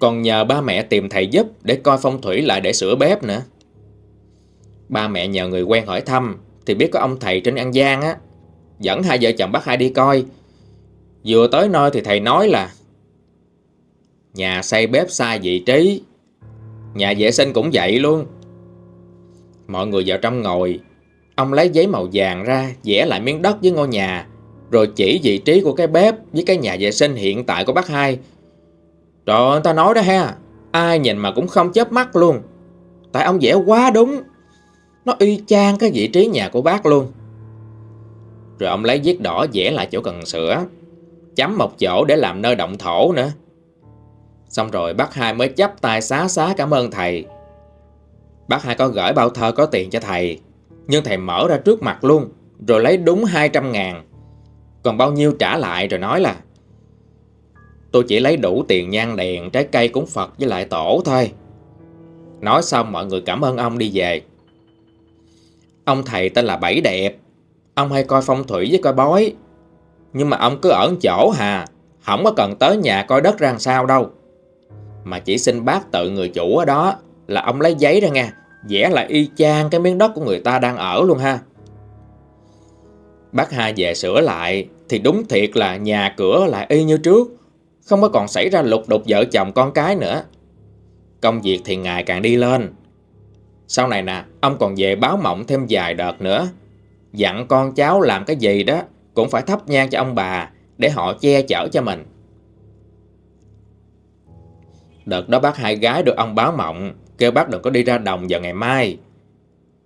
Còn nhờ ba mẹ tìm thầy giúp Để coi phong thủy lại để sửa bếp nữa. Ba mẹ nhờ người quen hỏi thăm Thì biết có ông thầy trên An Giang á, Dẫn hai vợ chồng bác hai đi coi. Vừa tới nơi thì thầy nói là Nhà xây bếp sai vị trí. Nhà vệ sinh cũng vậy luôn. Mọi người vào trong ngồi. Ông lấy giấy màu vàng ra, vẽ lại miếng đất với ngôi nhà, Rồi chỉ vị trí của cái bếp với cái nhà vệ sinh hiện tại của bác hai. Trời ơi ta nói đó ha, Ai nhìn mà cũng không chớp mắt luôn. Tại ông vẽ quá đúng. Nó y chang cái vị trí nhà của bác luôn. Rồi ông lấy viết đỏ vẽ lại chỗ cần sửa. Chấm một chỗ để làm nơi động thổ nữa. Xong rồi bác hai mới chấp tay xá xá cảm ơn thầy. Bác hai có gửi bao thơ có tiền cho thầy, Nhưng thầy mở ra trước mặt luôn, Rồi lấy đúng 200 ngàn. Còn bao nhiêu trả lại rồi nói là, Tôi chỉ lấy đủ tiền nhang đèn, Trái cây cúng Phật với lại tổ thôi. Nói xong mọi người cảm ơn ông đi về. Ông thầy tên là Bảy Đẹp, Ông hay coi phong thủy với coi bói. Nhưng mà ông cứ ở chỗ hà, Không có cần tới nhà coi đất ra sao đâu. Mà chỉ xin bác tự người chủ ở đó. Là ông lấy giấy ra nha vẽ lại y chang cái miếng đất của người ta đang ở luôn ha. Bác hai về sửa lại, Thì đúng thiệt là nhà cửa lại y như trước. Không có còn xảy ra lục đục vợ chồng con cái nữa. Công việc thì ngày càng đi lên. Sau này nè, Ông còn về báo mộng thêm vài đợt nữa. Dặn con cháu làm cái gì đó Cũng phải thắp nhang cho ông bà Để họ che chở cho mình. Đợt đó bác hai gái được ông báo mộng, Kêu bác đừng có đi ra đồng vào ngày mai.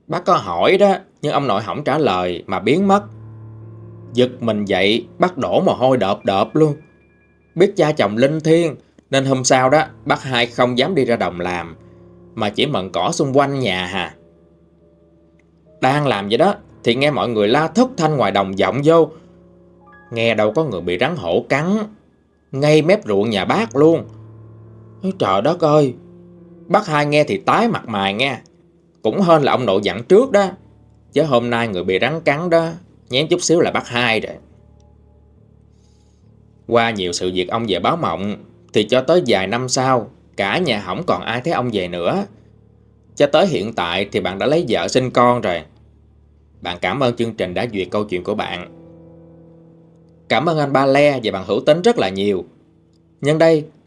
Bác có hỏi đó, Nhưng ông nội không trả lời mà biến mất. Giật mình dậy, Bác đổ mồ hôi đợp đợp luôn. Biết cha chồng linh thiêng, Nên hôm sau đó, bác hai không dám đi ra đồng làm, Mà chỉ mận cỏ xung quanh nhà hà. Đang làm vậy đó, Thì nghe mọi người la thất thanh ngoài đồng vọng vô. Nghe đâu có người bị rắn hổ cắn, Ngay mép ruộng nhà bác luôn trời đất ơi, Bác hai nghe thì tái mặt mày nghe. Cũng hơn là ông nội dặn trước đó, Chứ hôm nay người bị rắn cắn đó Nhém chút xíu là bác hai rồi. Qua nhiều sự việc ông về báo mộng, Thì cho tới vài năm sau, Cả nhà không còn ai thấy ông về nữa. Cho tới hiện tại thì bạn đã lấy vợ sinh con rồi. Bạn cảm ơn chương trình đã duyệt câu chuyện của bạn. Cảm ơn anh Ba Le và bạn hữu tính rất là nhiều. Nhân đây